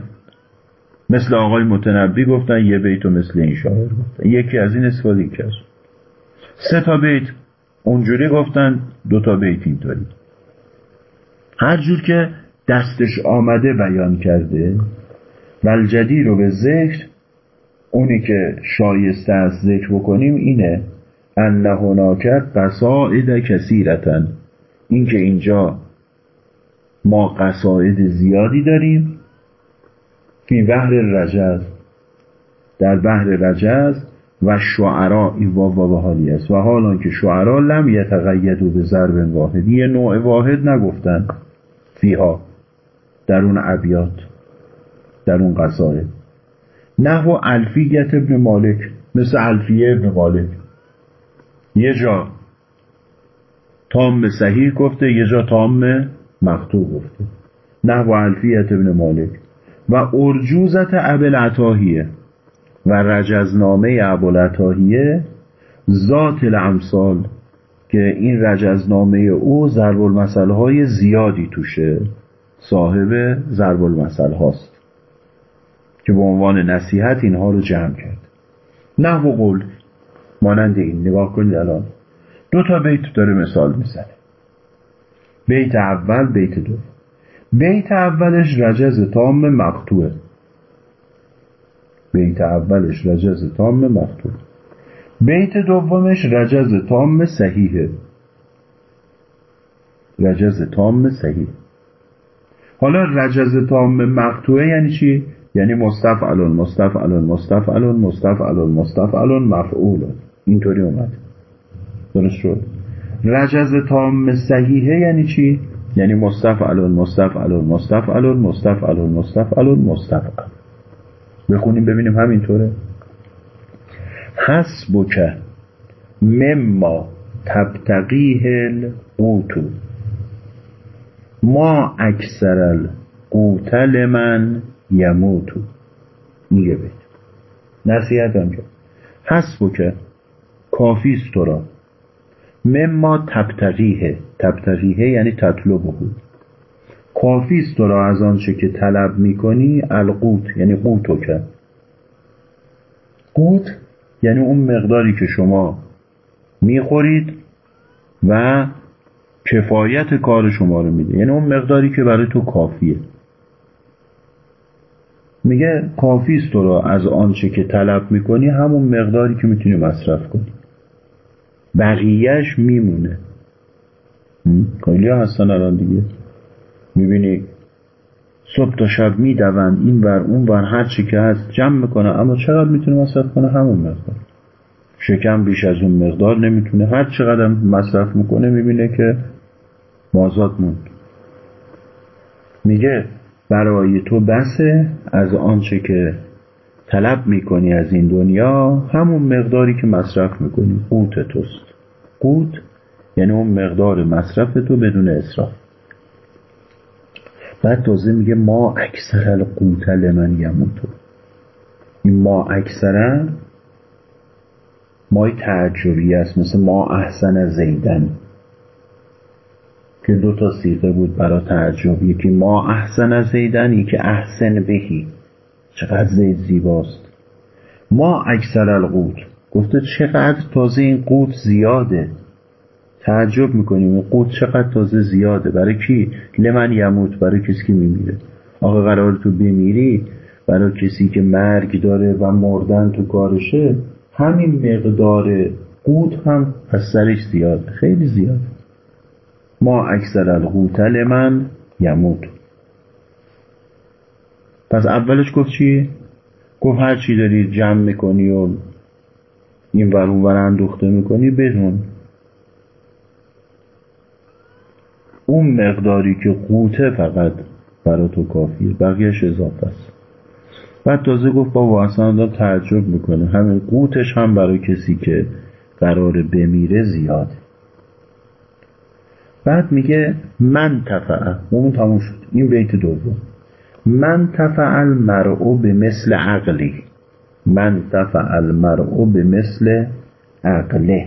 مثل آقای متنبی گفتن یه بیت مثل این شاعر گفتن. یکی از این استفاده کرد. سه تا بیت اونجوری گفتن دو تا بیت اینطوری. هر جور که دستش آمده بیان کرده ولجدی رو به ذکر اونی که شایسته از ذکر بکنیم اینه ان هناک قصائد کثیرتن اینکه اینجا ما قصاید زیادی داریم. فی بحر رجز در بحر رجز و شعرا این واو و حالی است. و حالا که شعرا لم یتقیدو به ضرب واحد یه نوع واحد نگفتن فیها در اون ابیات در اون قصاید نحو الفیت ابن مالک مثل الفیه ابن مالک. یه جا تام صحیح گفته یه جا تام مقتوع گفته. نحو الفیت ابن مالک. و ارجوزت ابل عطاهیه. و رجزنامه ابوالعطاهیه ذات الامثال که این رجزنامه او ضرب های زیادی توشه صاحب ضرب المثل هاست که به عنوان نصیحت اینها رو جمع کرد. نحو قول مانند این نگاه کنید الان. دو تا بیت داره مثال می‌زنه. بیت اول بیت دو. بیت اولش رجز تام مقتوعه بیت اولش رجز تام مقتوع بیت دومش رجز تام صحیحه. رجز تام صحیح. حالا رجز تام مقتوعه یعنی چی؟ یعنی مستفعلون مستفعلون مستفعلون مستفعلون مستفعلون مفعولون. اینطوری اومد. درست شد. رجز تام صحیحه یعنی چی؟ یعنی مستفعلون مستفعلون مستفعلون مستفعلون مستفعلون مستفعل بخونیم ببینیم همینطوره. حسبک مما تبتقیه القوتو ما اکثر القوتل من یموتو میگه بید نصیحت آنجا حسبك کافیست تو را. مما تبتغيه تبتغيه یعنی تطلبه کافیست تو را از آنچه که طلب می‌کنی القوت یعنی قوتو که. قوت یعنی اون مقداری که شما می‌خورید و کفایت کار شما رو میده. یعنی اون مقداری که برای تو کافیه. میگه کافیست تو را از آنچه که طلب می‌کنی همون مقداری که می‌تونی مصرف کنی. بقیهش میمونه. خیلی هستن الان دیگه؟ می‌بینی؟ صبح تا شب می‌دوند این ور اون ور هر چی که هست جمع می‌کنه. اما چقدر می‌تونه مصرف کنه؟ همون مقدار. شکم بیش از اون مقدار نمی‌تونه. هر چقدر مصرف می‌کنه می‌بینه که مازاد موند. میگه برای تو بسه از آنچه که طلب می‌کنی از این دنیا همون مقداری که مصرف می‌کنی. قوت توست. قوت یعنی اون مقدار مصرف تو بدون اصراف بعد تازه میگه ما اکثر القوت لمن یموتو این ما اکثرا مای تعجبی است مثل ما احسن زیدن. که دو تا سیغه بود برای تعجب. یکی ما احسن زیدن یکی احسن بهی. چقدر زید زیباست. ما اکثر القوت. گفته چقدر تازه این قوت زیاده. تعجب می‌کنیم قوت چقدر تازه زیاده. برای کی؟ لمن یموت. برای کسی که میمیره. آقا قرار تو بمیری برای کسی که مرگ داره و مردن تو کارشه همین مقدار قوت هم از سرش زیاده. خیلی زیاده. ما اکثر القوت لمن یموت. پس اولش گفت چی؟ گفت هر چی داری جمع می‌کنی و این ور اون ور می‌کنی بدون. اون مقداری که قوته فقط برا تو کافیه بقیهش اضافه است. بعد تازه گفت با اصلا تعجب می‌کنه. همین قوتش هم برای کسی که قرار بمیره زیاده. بعد میگه من تفعل اون تموم شد. این بیت دوم. من تفعل مرعو به مثل عقلی. من تفعل مرعو به مثل عقله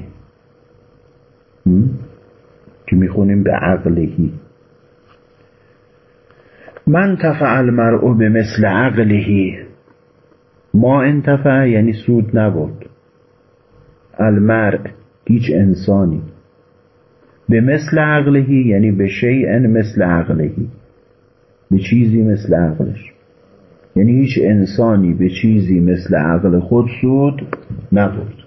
که می‌خونیم به عقلهی. من تفع المرء به مثل عقلهی. ما انتفع یعنی سود نبود المرء هیچ انسانی. به مثل عقلهی یعنی به شیء مثل عقلهی. به چیزی مثل عقلش. یعنی هیچ انسانی به چیزی مثل عقل خود سود نبود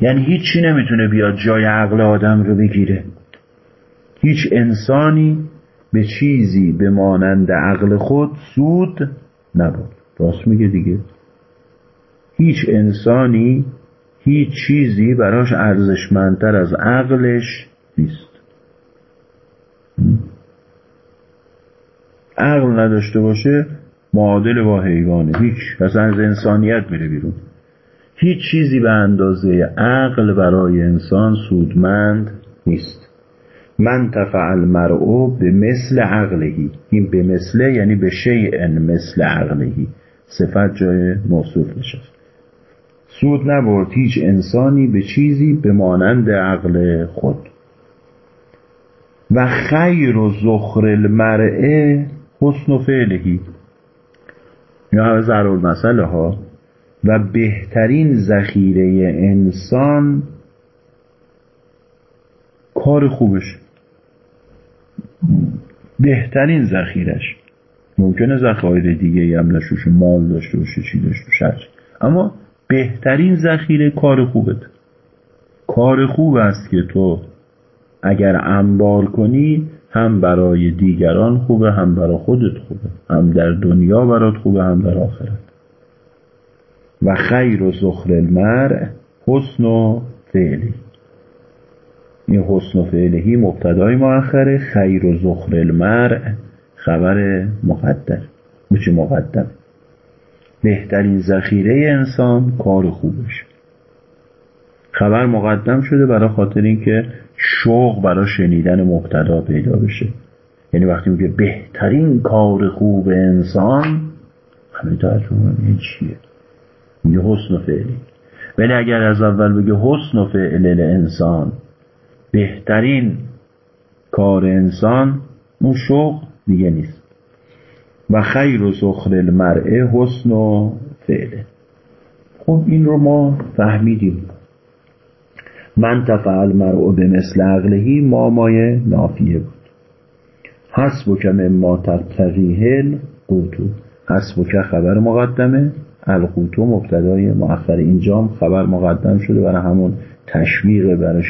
یعنی هیچی نمی‌تونه بیاد جای عقل آدم رو بگیره. هیچ انسانی به چیزی به مانند عقل خود سود نبود. راست میگه دیگه. هیچ انسانی هیچ چیزی براش ارزشمندتر از عقلش نیست. عقل نداشته باشه معادل با حیوانه. هیچ. از انسانیت میره بیرون. هیچ چیزی به اندازه عقل برای انسان سودمند نیست. من تفعل مرعو به مثل عقلهی. این به مثله یعنی به شیء مثل عقلهی. صفت جای موصوف نشست. سود نبرد. هیچ انسانی به چیزی به مانند عقل خود. و خیر و زخر المرعه حسن و فعلهی. یا همه ضرور مسئله ها. و بهترین ذخیره انسان کار خوبش. بهترین ذخیرش ممکنه ذخایر دیگه هم نشوش مال داشته باشه چی داشته باشه اما بهترین ذخیره کار خوبت. کار خوب است که تو اگر انبار کنی هم برای دیگران خوبه هم برای خودت خوبه. هم در دنیا برات خوبه هم در آخرت. و خیر و زخر المرء حسن و فعلی این حسن و فعلهی مبتدای مؤخره خیر و زخر المرء خبر مقدر. چه مقدم. بهترین ذخیره انسان کار خوبش. خبر مقدم شده برای خاطر اینکه شوق برای شنیدن مبتدا پیدا بشه. یعنی وقتی میگه بهترین کار خوب انسان همه این چیه؟ میگه حسن و فعلی ولی اگر از اول بگه حسن و فعل انسان بهترین کار انسان اون شوق دیگه نیست. و خیر و زخر المرعه حسن و فعله خب این رو ما فهمیدیم. من تفعل مرعو به مثل عقلهی ما مای نافیه بود. حسب که ما تبتقیهل قوتو حسب که خبر مقدمه. القوتو مبتدای مؤخر اینجام خبر مقدم شده برای همون تشویق برای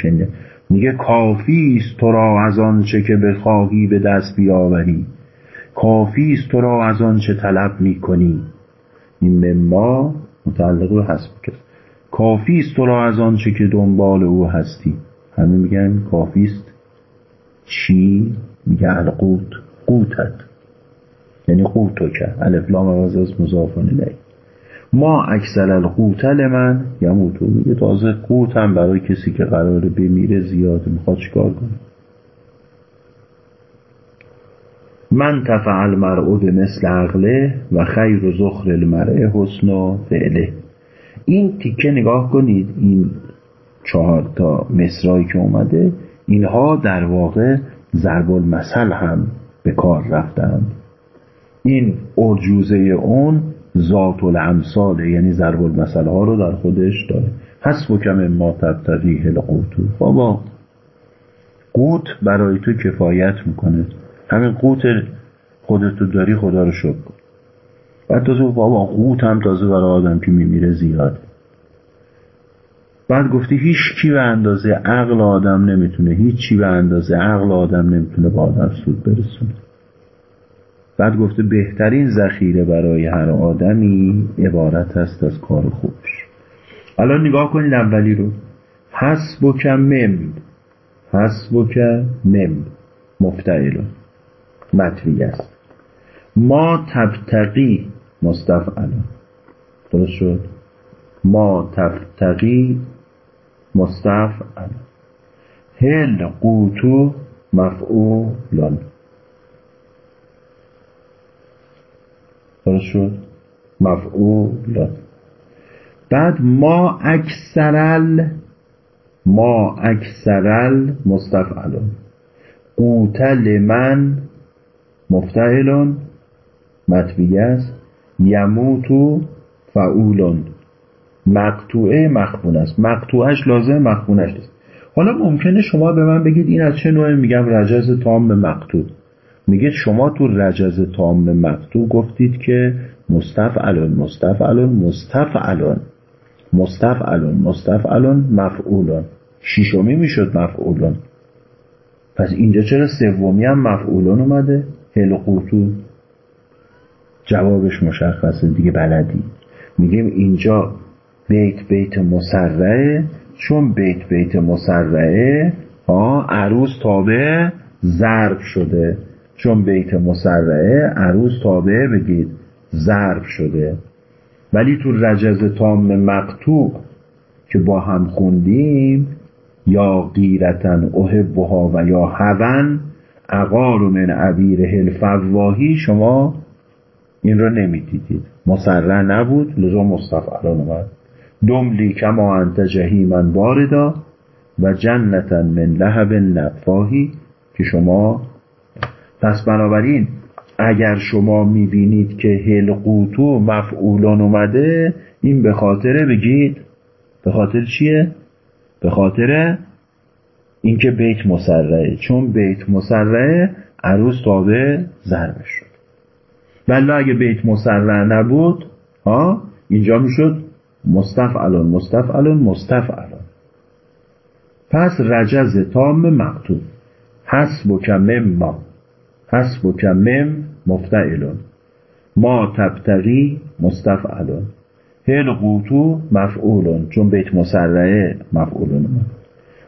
میگه کافی است تو را از آنچه که بخواهی به دست بیاوری. کافی است تو را از آنچه طلب می‌کنی. این مما متعلق به حسب کرد کافی است تو را از آنچه که دنبال او هستی. همه میگن کافی است چی؟ میگه القوت. قوتت. یعنی قوتو که. الف لام از مضاف الیه. ما اکثر القوت من یموتو میگه تازه قوت هم برای کسی که قراره بمیره زیاده می‌خواد چیکار کنه؟ من تفعل مرعو به مثل عقله و خیر و زخر المرء حسن و فعله. این تیکه نگاه کنید این چهار تا مصرایی که اومده اینها در واقع ضرب المثل هم به کار رفتند. این ارجوزه اون ذات الامثال یعنی ضرب المثل ها رو در خودش داره. حسب کم ما تبتقیه القوتو بابا قوت برای تو کفایت می‌کنه. همین قوت خودتو داری خدا رو شکر. کن بعد تازه بابا قوت هم تازه برای آدم که میمیره زیاد. بعد گفتی هیچ کی به اندازه عقل آدم نمی‌تونه هیچ چی به اندازه عقل آدم نمی‌تونه با آدم سود برسونه. بعد گفته بهترین ذخیره برای هر آدمی عبارت است از کار خوبش الان نگاه کنید اولی رو. حسبک مم حسبک مم مفتعلون مطوی است. ما تبتقی مستفعل. درست شد؟ ما تبتقی مستفعل. هل قوتو مفعولان. درست شد. مفعولان بعد ما اکثرل ما اکثرل مستفعلون قوتل من مفتعلون. مطبیه است. یموتو فعولون. مقطوعه مخبون است. مقطوعش لازم مخبونش است حالا ممکنه شما به من بگید این از چه نوعه میگم رجز تام مقطوع. میگه شما تو رجز تام مقطوع گفتید که مستفعلون مستفعلون مستفعلون مستفعلون مستفعلون مفعولون شیشمی می‌شد مفعولون پس اینجا چرا سومی هم مفعولون اومده؟ هلقوتو جوابش مشخصه دیگه بلدی. میگیم اینجا بیت بیت مسرعه چون بیت بیت مسرعه ها عروس تابع ضرب شده. چون بیت مسرعه عروس تابع بگید ضرب شده. ولی تو رجز تام مقتوع که با هم خوندیم یا غیرتن احبها و یا هون اقار من عبیر هلفواهی شما این را نمی‌دیدید. مسرع نبود لذا مستفعلان اومد. دملی کما انت جهیمن واردا و جنتا من لهب نفاهی که شما پس بنابراین اگر شما می‌بینید که هلقوتو مفعولان اومده این به خاطر بگید به خاطر چیه؟ به خاطر اینکه بیت مسرعه. چون بیت مسرعه عروس تابع ضربه شد. بله اگه بیت مسرع نبود ها اینجا می‌شد مستفعلون مستفعلون مستفعلون. پس رجز تام مقتول. حسب و کمم ما حسب و کمم مفتعلون. ما تبتغی مستفعلون. هل قوتو مفعولون چون بیت مسرعه مفعولون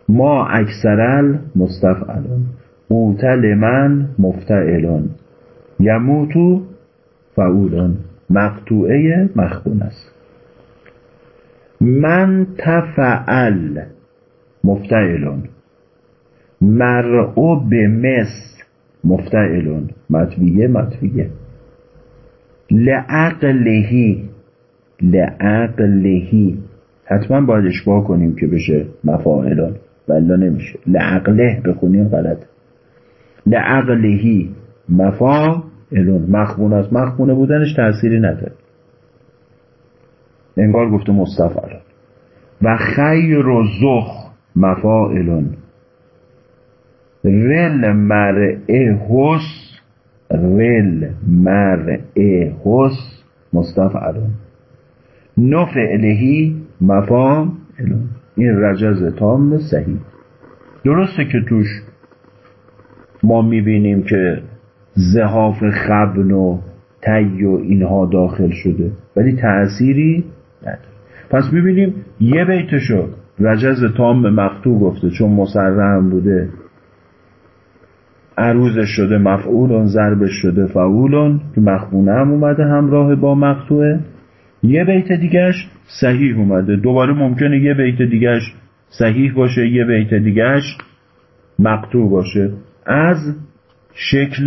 ما. اکثرل مستفعلون. قوتل من مفتعلون. یموتو فعولون. مقطوعه مخبون است. من تفعل مفتعلون. مرعو به مس مفتعلون مطویه مطویه. لعقلهی لعقلهی. حتما باید اشباه کنیم که بشه مفاعلون ولی نمیشه. لعقله بخونیم غلط. لعقلهی مفاعلون. مخبون از مخبونه بودنش تأثیری نداره. انگار گفته مستفعلون. و خیر و زخ مفاعلون. رل مرعه حس رل مرعه حس مستفعلون نفعلهی مفاعلون این رجز تام صحیح. درسته که توش ما می‌بینیم که زهاف خبن و تی و اینها داخل شده ولی تأثیری نداره. پس می‌بینیم یه بیتشو رجز تام مقتو گفته چون مسرم بوده. عروضش شده مفعولون ضربش شده فعولون که مخبونه هم اومده همراه با مقتوعه یه بیت دیگهش صحیح اومده. دوباره ممکنه یه بیت دیگهش صحیح باشه یه بیت دیگهش مقتوع باشه. از شکل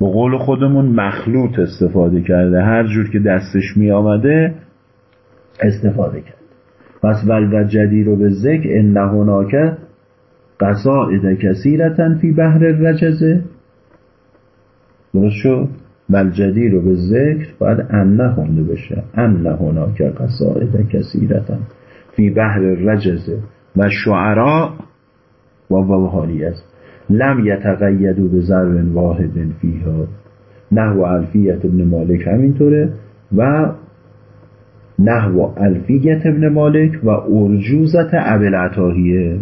به قول خودمون مخلوط استفاده کرده. هر جور که دستش می آمده استفاده کرد پس ول جدی رو به ذکر ان هناک قصائد کثیرتا فی بحر رجزه درست شد؟ رو به ذکر باید انه خونده بشه. انه هناک قصائد کثیرتا فی بحر رجزه و شعراء و وحالی است. لم یتقیدو به ضرب واحد فیها. نحو الفیت ابن مالک همینطوره. و نحو الفیت ابن مالک و ارجوزت ابل عطاهیه.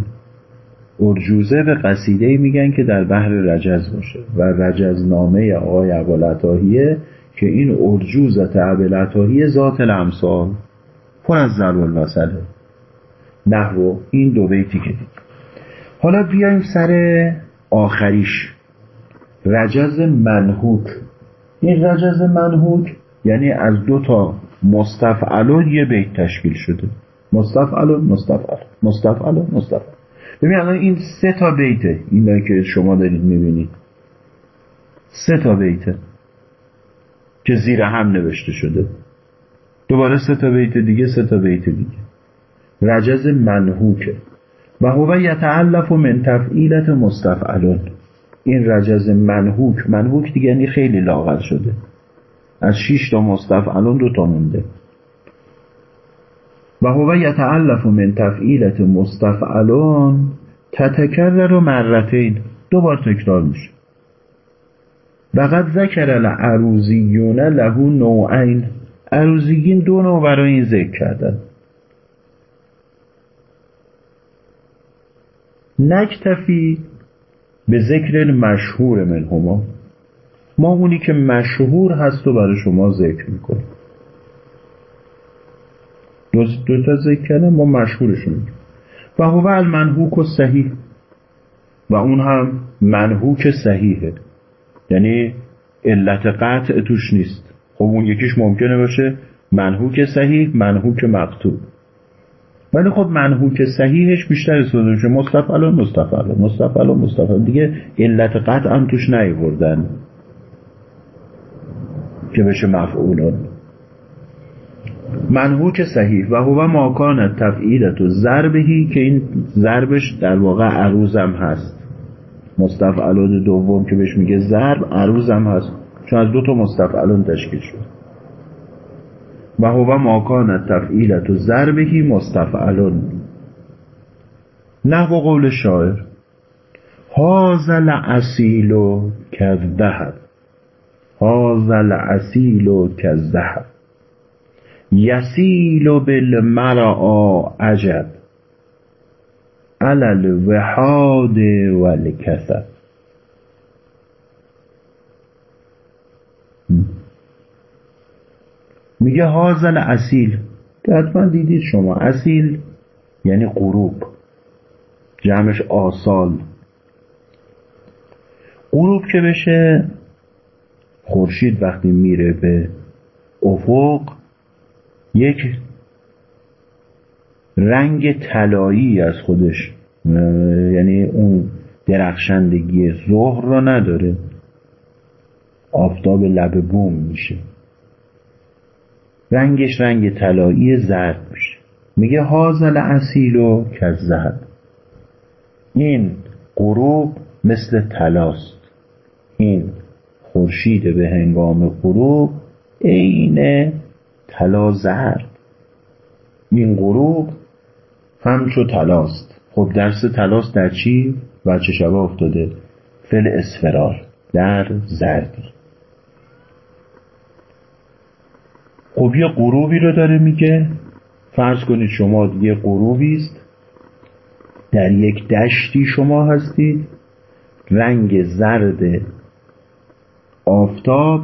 ارجوزه به قصیده میگن که در بحر رجز باشه و رجز نامه آقای عطاهیه که این ارجوزت ابل عطاهیه ذات الامثال پر از ضرب المثله. نحو این دو بیتی که دید حالا بیایم سر آخریش. رجز منحوک. این رجز منحوک یعنی از دو تا مستفعلون یه بیت تشکیل شده. مستفعلون مستفعل. مستفعلون مستفعل. ببین الان این سه تا بیته این که شما دارید می‌بینید. سه تا بیته که زیر هم نوشته شده. دوباره سه تا بیت دیگه سه تا بیت دیگه. رجز منحوکه. و هو یتعلف من تفعیلت مستفعلون. این رجز منحوک. منحوک دیگه یعنی خیلی لاغر شده. از شش تا مستفعلون دو تا مونده. و هو یتعلف من تفعیلت مستفعلون تتکرر مرتین. دو بار تکرار میشه. وقد ذکر العروزیون له نوعین. عروزیین دو نوع برای این ذکر کردن. نکتفی به ذکر مشهور منهما. ما اونی که مشهور هست و برای شما ذکر می‌کنیم. دو, دو تا ذکر کردن ما مشهورشون میگیم. و هو المنحوک و صحیح و اون هم منحوک صحیحه. یعنی علت قطع توش نیست. خب اون یکیش ممکنه باشه منحوک صحیح منحوک مقتول. ولی خب منحوک صحیحش بیشتر استفاده میشه. مستفعل و مستفعل. و مستفعل. دیگه علت قطع هم توش نیوردن که بشه مفعولون. منحوک صحیح و هو ماکان تفعیلت و ضربهی که این ضربش در واقع عروضم هست. مستفعلات دوم که بهش میگه ضرب عروضم هست. چون از دو تا مستفعلون تشکیل شد. و هو ماکان تفعیلت و ضربهی مستفعلون. نحو قول شاعر. هازل اصیل و کذهب هازل اصیل و کذهب یسیل بالمرعا عجب علل وحاد والکسب. میگه هازل اصیل. که حتما دیدید شما. اصیل یعنی غروب. جمعش آسال. غروب که بشه خورشید وقتی میره به افق یک رنگ طلایی از خودش یعنی اون درخشندگی ظهر را نداره. آفتاب لب بوم میشه. رنگش رنگ طلایی زرد میشه. میگه هازل اصیل و کذهب این غروب مثل طلاست. این خورشید به هنگام غروب عین طلا زرد. این غروب همچو تلاست خب درس تلاست در چی؟ بچه شبه افتاده؟ فل اسفرار در زردی خب یه غروبی رو داره میگه. فرض کنید شما یه غروبی است. در یک دشتی شما هستید. رنگ زرد آفتاب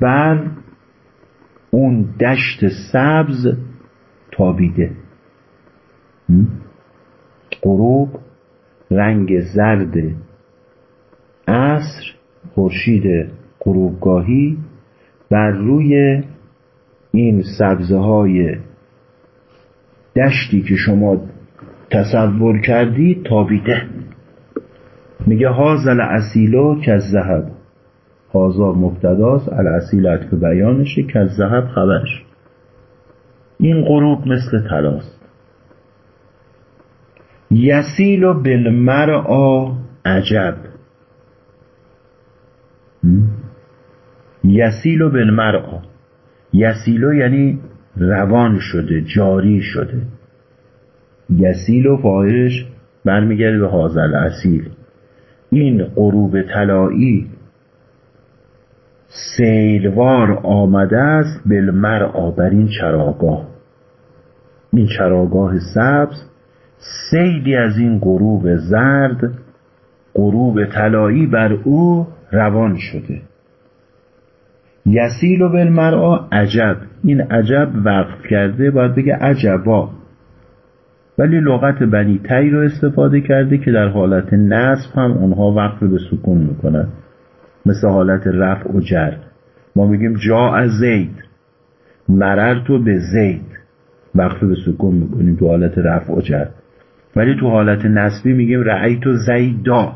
بر اون دشت سبز تابیده. غروب رنگ زرد عصر خورشید غروبگاهی بر روی این سبزه های دشتی که شما تصور کردی تابیده. میگه هازل اصیلو که زهب هازا مبتداست الاصیل عطف بیانشه که زهب خبرش. این غروب مثل تلاست یسیل و بالمرعا عجب. یسیل و بالمرعا یسیلو یعنی روان شده جاری شده. یسیل و فایلش برمیگرده به حاضر اصیل این غروب طلایی سیلوار آمده است بالمرعا بر این چراگاه. این چراگاه سبز سیدی از این غروب زرد غروب طلایی بر او روان شده. یسیل و بالمرعا عجب. این عجب وقف کرده باید بگه عجبا. ولی لغت بنی تی رو استفاده کرده که در حالت نصب هم اونها وقف به سکون می‌کنن مثل حالت رفع و جر. ما میگیم جا از زید مرر تو به زید. وقف به سکون می‌کنیم تو حالت رفع و جر. ولی تو حالت نصبی میگیم رعی تو زیدا.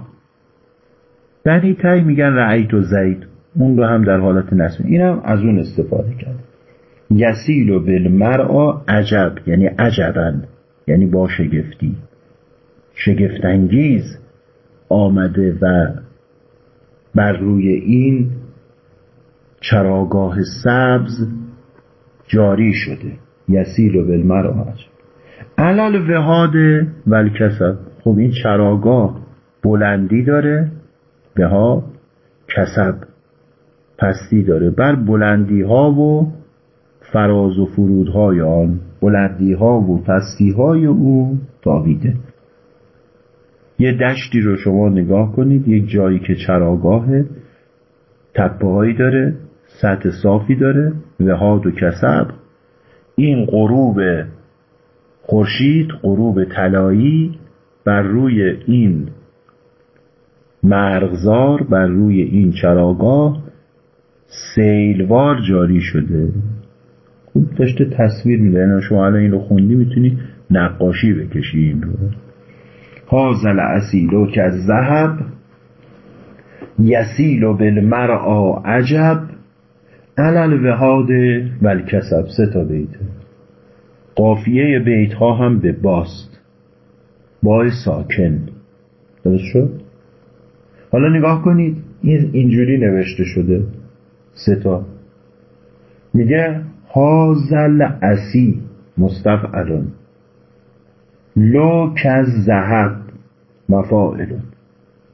بنی تی میگن رعی تو زید. اون رو هم در حالت نصبی این هم از اون استفاده کرد. یسیل و بالمرعا عجب یعنی عجبن یعنی با شگفتی. شگفتانگیز آمده و بر روی این چراگاه سبز جاری شده. یسیل و عجب علال وهاد ولکسب خب این چراگاه بلندی داره. ها کسب پستی داره. بر بلندی ها و فراز و فرودهای آن بلندی ها و پستی های او تابیده. یه دشتی رو شما نگاه کنید یک جایی که چراگاه تپه هایی داره سطح صافی داره وهاد و کسب. این غروب خورشید غروب طلایی بر روی این مرغزار بر روی این چراگاه سیلوار جاری شده. خوب داشته تصویر میده. یعنی شما الان این رو خوندی می‌تونی نقاشی بکشی این رو. هازل اصیلو که از ذهب یسیل بالمرعا عجب علل وهاد ولکسب سه تا بیته قافیه بیت ها هم به باست. بای ساکن. درست شد؟ حالا نگاه کنید. این اینجوری نوشته شده. سه تا. میگه هازل اسی مستفعلون لو کز زهب مفاعلون.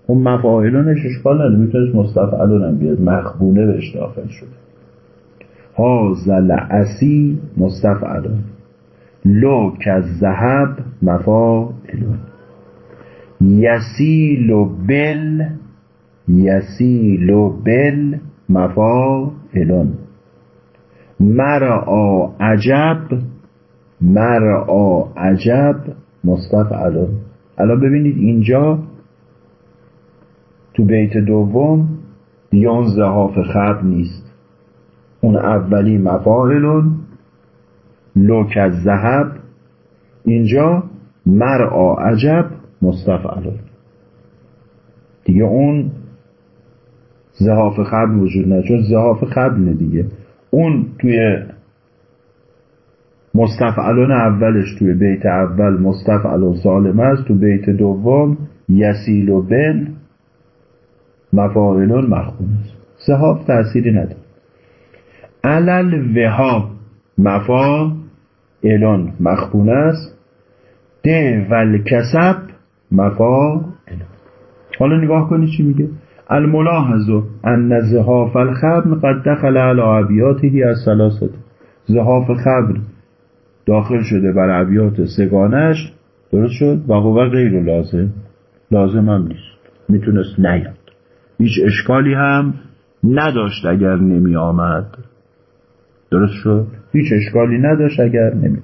اون مفاعلونش اشکال نداره می‌تونست مستفعلون هم بیاد مخبونه بهش داخل شده. هازل اسی مستفعلون لو کز زهب مفاعلون. یسیل بل یسیل بل مفاعلون. مرعا عجب مرعا عجب مستفعلون الان. ببینید اینجا تو بیت دوم اون زهاف خب نیست. اون اولی مفاعلون لوک از زهب اینجا مرعا عجب مستفعلون دیگه اون زهاف خبل وجود نداره چون زهاف خبل دیگه. اون توی مستفعلون اولش توی بیت اول مستفعل و ظالم است تو بیت دوم یسیل و بل مفاعلون است. زهاف تأثیری نداره. علل وهاب مفا الان مخبون است. ده ول کسب مفا حالا نگاه کنی چی میگه؟ الملاحظ ان زهاف الخبر قد دخل على عبیاته از سلاست زهاف خبر داخل شده بر عبیات سگانش درست شد؟ و هو غیر لازم. لازم هم نیست. می‌تونست نیاد. هیچ اشکالی هم نداشت اگر نمی آمد درست شد؟ هیچ اشکالی نداشت اگر نمی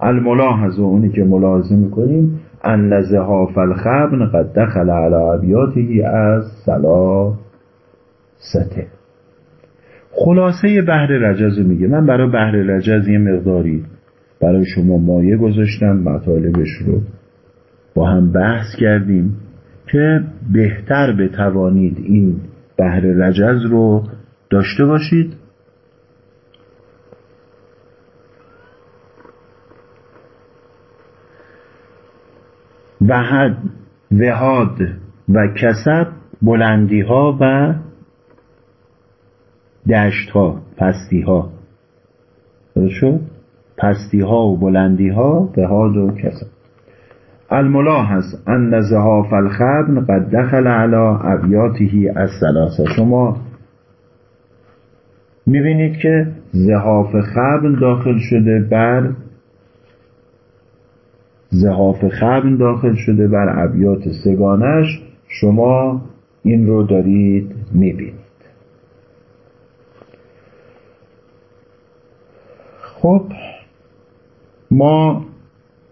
الملاحظ اونی که ملاحظه می‌کنیم ان زهاف الخبن قد دخل على عبیاته از سته خلاصه بحر رجز میگه. من برای بحر رجز یه مقداری برای شما مایه گذاشتم مطالبش رو با هم بحث کردیم که بهتر بتوانید این بحر رجز رو داشته باشید. وحد وهاد و کسب بلندی ها و دشت ها پستی ها شد؟ پستی ها و بلندی ها وهاد و کسب. الملاحظ ان زهاف الخبن قد دخل على ابیاته از سلاسه شما می‌بینید که زهاف خبن داخل شده بر زهاف خبن داخل شده بر ابیات سگانش. شما این رو دارید می‌بینید. خب ما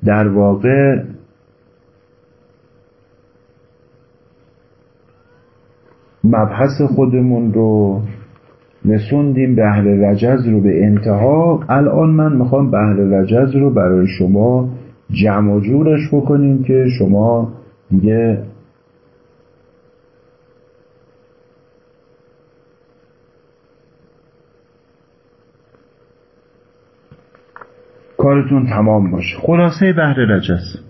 در واقع مبحث خودمون رو رسوندیم بحر رجز رو به انتها. الان من می‌خوام بحر رجز رو برای شما جمع و جورش بکنیم که شما دیگه کارتون تمام باشه. خلاصه بحر رجز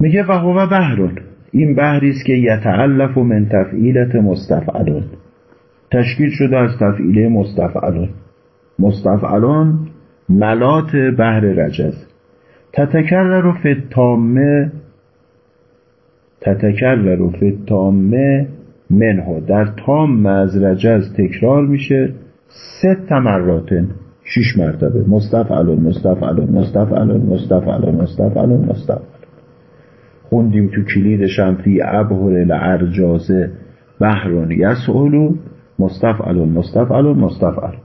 میگه و هو بحرون. این بحری است که یتعلف من تفعیلت مستفعلون. تشکیل شده از تفعیله مستفعلون. مستفعلون ملات بحر رجز تتکرر فی التامه. تتکرر فی التامه منه. در تام از رجز تکرار میشه. سه تمراتن. شش مرتبه. مستفعلون مستفعلون مستفعلون مستفعلون مستفعلون مستفعلون خوندیم تو کلید شمفی ابهر الارجازه بحرون یسعلو مستفعلون مستفعلون مستفعلون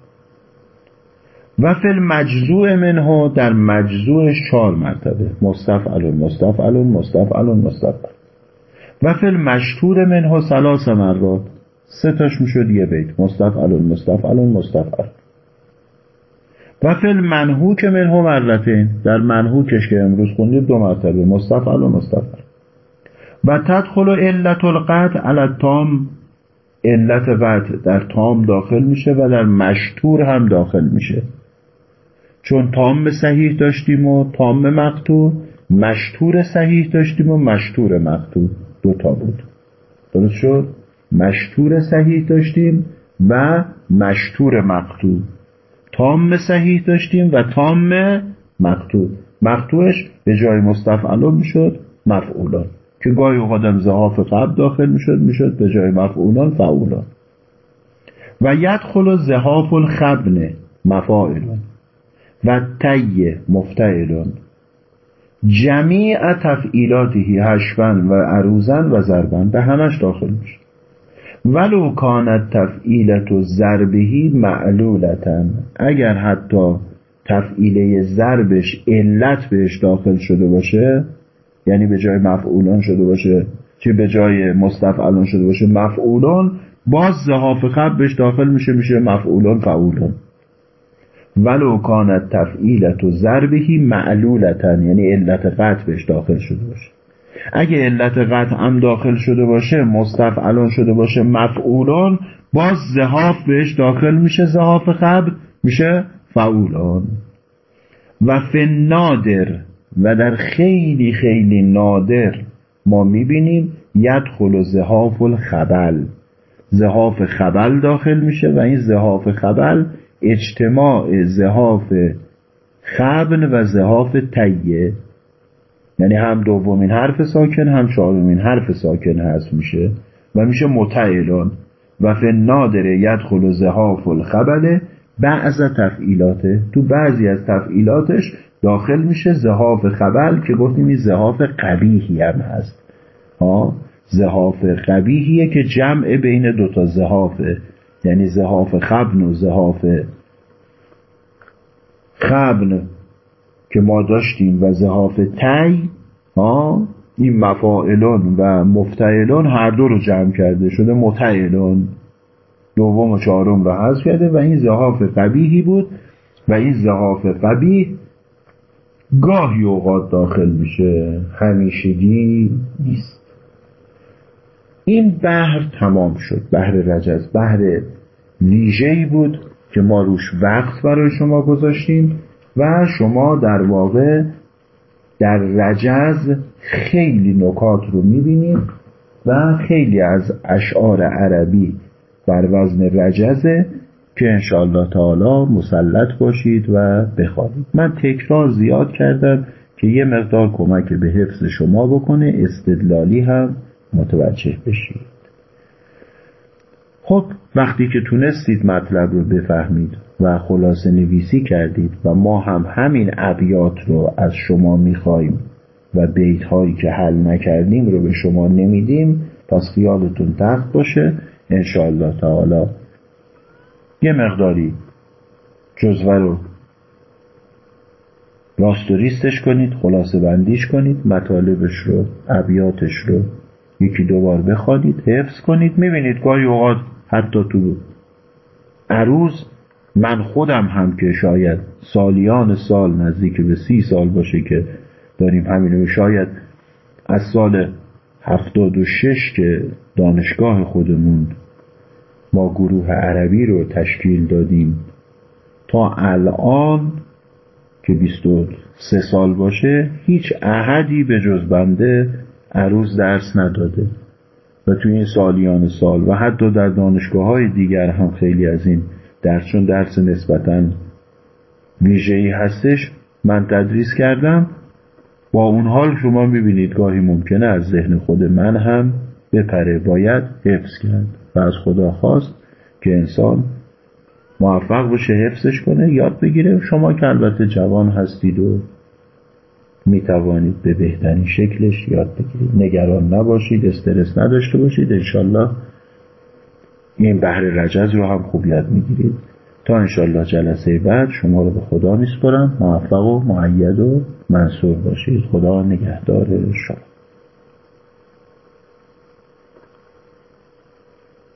و فل مجزوع منها در مجزوع چهار مرتبه. مستفعلون مستفعلون مستفعلون مستفعل. و فل مشتور منها سلاس مرات سه تاش می‌شد یه بیت. مستفعلون مستفعلون مستفعل. و فل منحوک منها مرتین. در منحوکش که امروز خوندید دو مرتبه. مستفعل و مستفعل. و تدخل علت القطع علی تام علت قطع در تام داخل میشه و در مشتور هم داخل میشه. چون تام صحیح داشتیم و تام مقتور مشتور صحیح داشتیم و مشتور مقتور دوتا بود. درست شد؟ مشتور صحیح داشتیم و مشتور مقتور تام صحیح داشتیم و تام مقتور مقتورش به جای مستفعلون می‌شد مفعولان. که گاهی اوقات زهاف قبل داخل می‌شد می‌شد به جای مفعولان فعولان. و یدخل زهاف الخبن مفاعلون و تی مفتعلون جمیع تفعیلاتی هشبن و عروزن و زربن به همش داخل میشه. ولو کانت تفعیلت و ضربهی معلولتن اگر حتی تفعیله ضربش علت بهش داخل شده باشه یعنی به جای مفعولان شده باشه چه به جای مستفعلان شده باشه مفعولان باز زهاف قبل بهش داخل میشه میشه مفعولان فعولان. ولو کانت تفعیلت و ضربهی معلولتن یعنی علت قطع بهش داخل شده باشه. اگه علت قطع هم داخل شده باشه مستفعلان شده باشه مفعولان باز زهاف بهش داخل میشه زهاف قبل میشه فعولان و فنادر و در خیلی خیلی نادر ما می‌بینیم یدخل و زهاف الخبل. زهاف خبل داخل میشه و این زهاف خبل اجتماع زهاف خبن و زهاف تیه. یعنی هم دومین حرف ساکن هم چهارمین حرف ساکن هست میشه و میشه متعلان و فی نادره یدخل زهاف الخبله بعض تفعیلاته تو بعضی از تفعیلاتش داخل میشه زهاف خبل که گفتیم این زهاف قبیهی هم هست. ها زهاف قبیهیه که جمع بین دوتا زهافه یعنی زهاف خبن و زهاف خبن که ما داشتیم و زهاف تی ها این مفاعلون و مفتعلون هر دو رو جمع کرده شده متعلون دوم و چهارم رو حذف کرده و این زهاف قبیهی بود و این زهاف قبیه گاهی اوقات داخل میشه. همیشگی نیست. این بحر تمام شد. بحر رجز بحر ویژه‌ای بود که ما روش وقت برای شما گذاشتیم و شما در واقع در رجز خیلی نکات رو می‌بینید و خیلی از اشعار عربی بر وزن رجزه که انشاءالله تعالی مسلط باشید و بخوانید من تکرار زیاد کردم که یه مقدار کمک به حفظ شما بکنه استدلالی هم متوجه بشید. خب وقتی که تونستید مطلب رو بفهمید و خلاصه نویسی کردید و ما هم همین ابیات رو از شما می‌خوایم و بیت هایی که حل نکردیم رو به شما نمیدیم پس خیالتون تخت باشه. انشاءالله تعالی یه مقداری جزوه رو راست و ریستش کنید خلاصه بندیش کنید مطالبش رو ابیاتش رو یکی دوبار بخوانید حفظ کنید. می‌بینید گاهی اوقات حتی تو عروض من خودم هم که شاید سالیان سال نزدیک به سی سال باشه که داریم همینو شاید از سال هفتاد و شش که دانشگاه خودمون ما گروه عربی رو تشکیل دادیم تا الان که 23 سال باشه هیچ احدی به جز بنده عروض درس نداده. و توی این سالیان سال و حتی در دانشگاه های دیگر هم خیلی از این درس چون درس نسبتا ویژه‌ای هستش من تدریس کردم. با اون حال شما می‌بینید گاهی ممکنه از ذهن خود من هم بپره. باید حفظ کرد و از خدا خواست که انسان موفق بشه حفظش کنه یاد بگیره. شما که البته جوان هستید و می‌توانید به بهترین شکلش یاد بگیرید. نگران نباشید استرس نداشته باشید. انشالله این بحر رجز رو هم خوب یاد می‌گیرید. تا انشالله جلسه بعد شما رو به خدا میسپرم موفق و معید و منصور باشید. خدا نگهدار شما.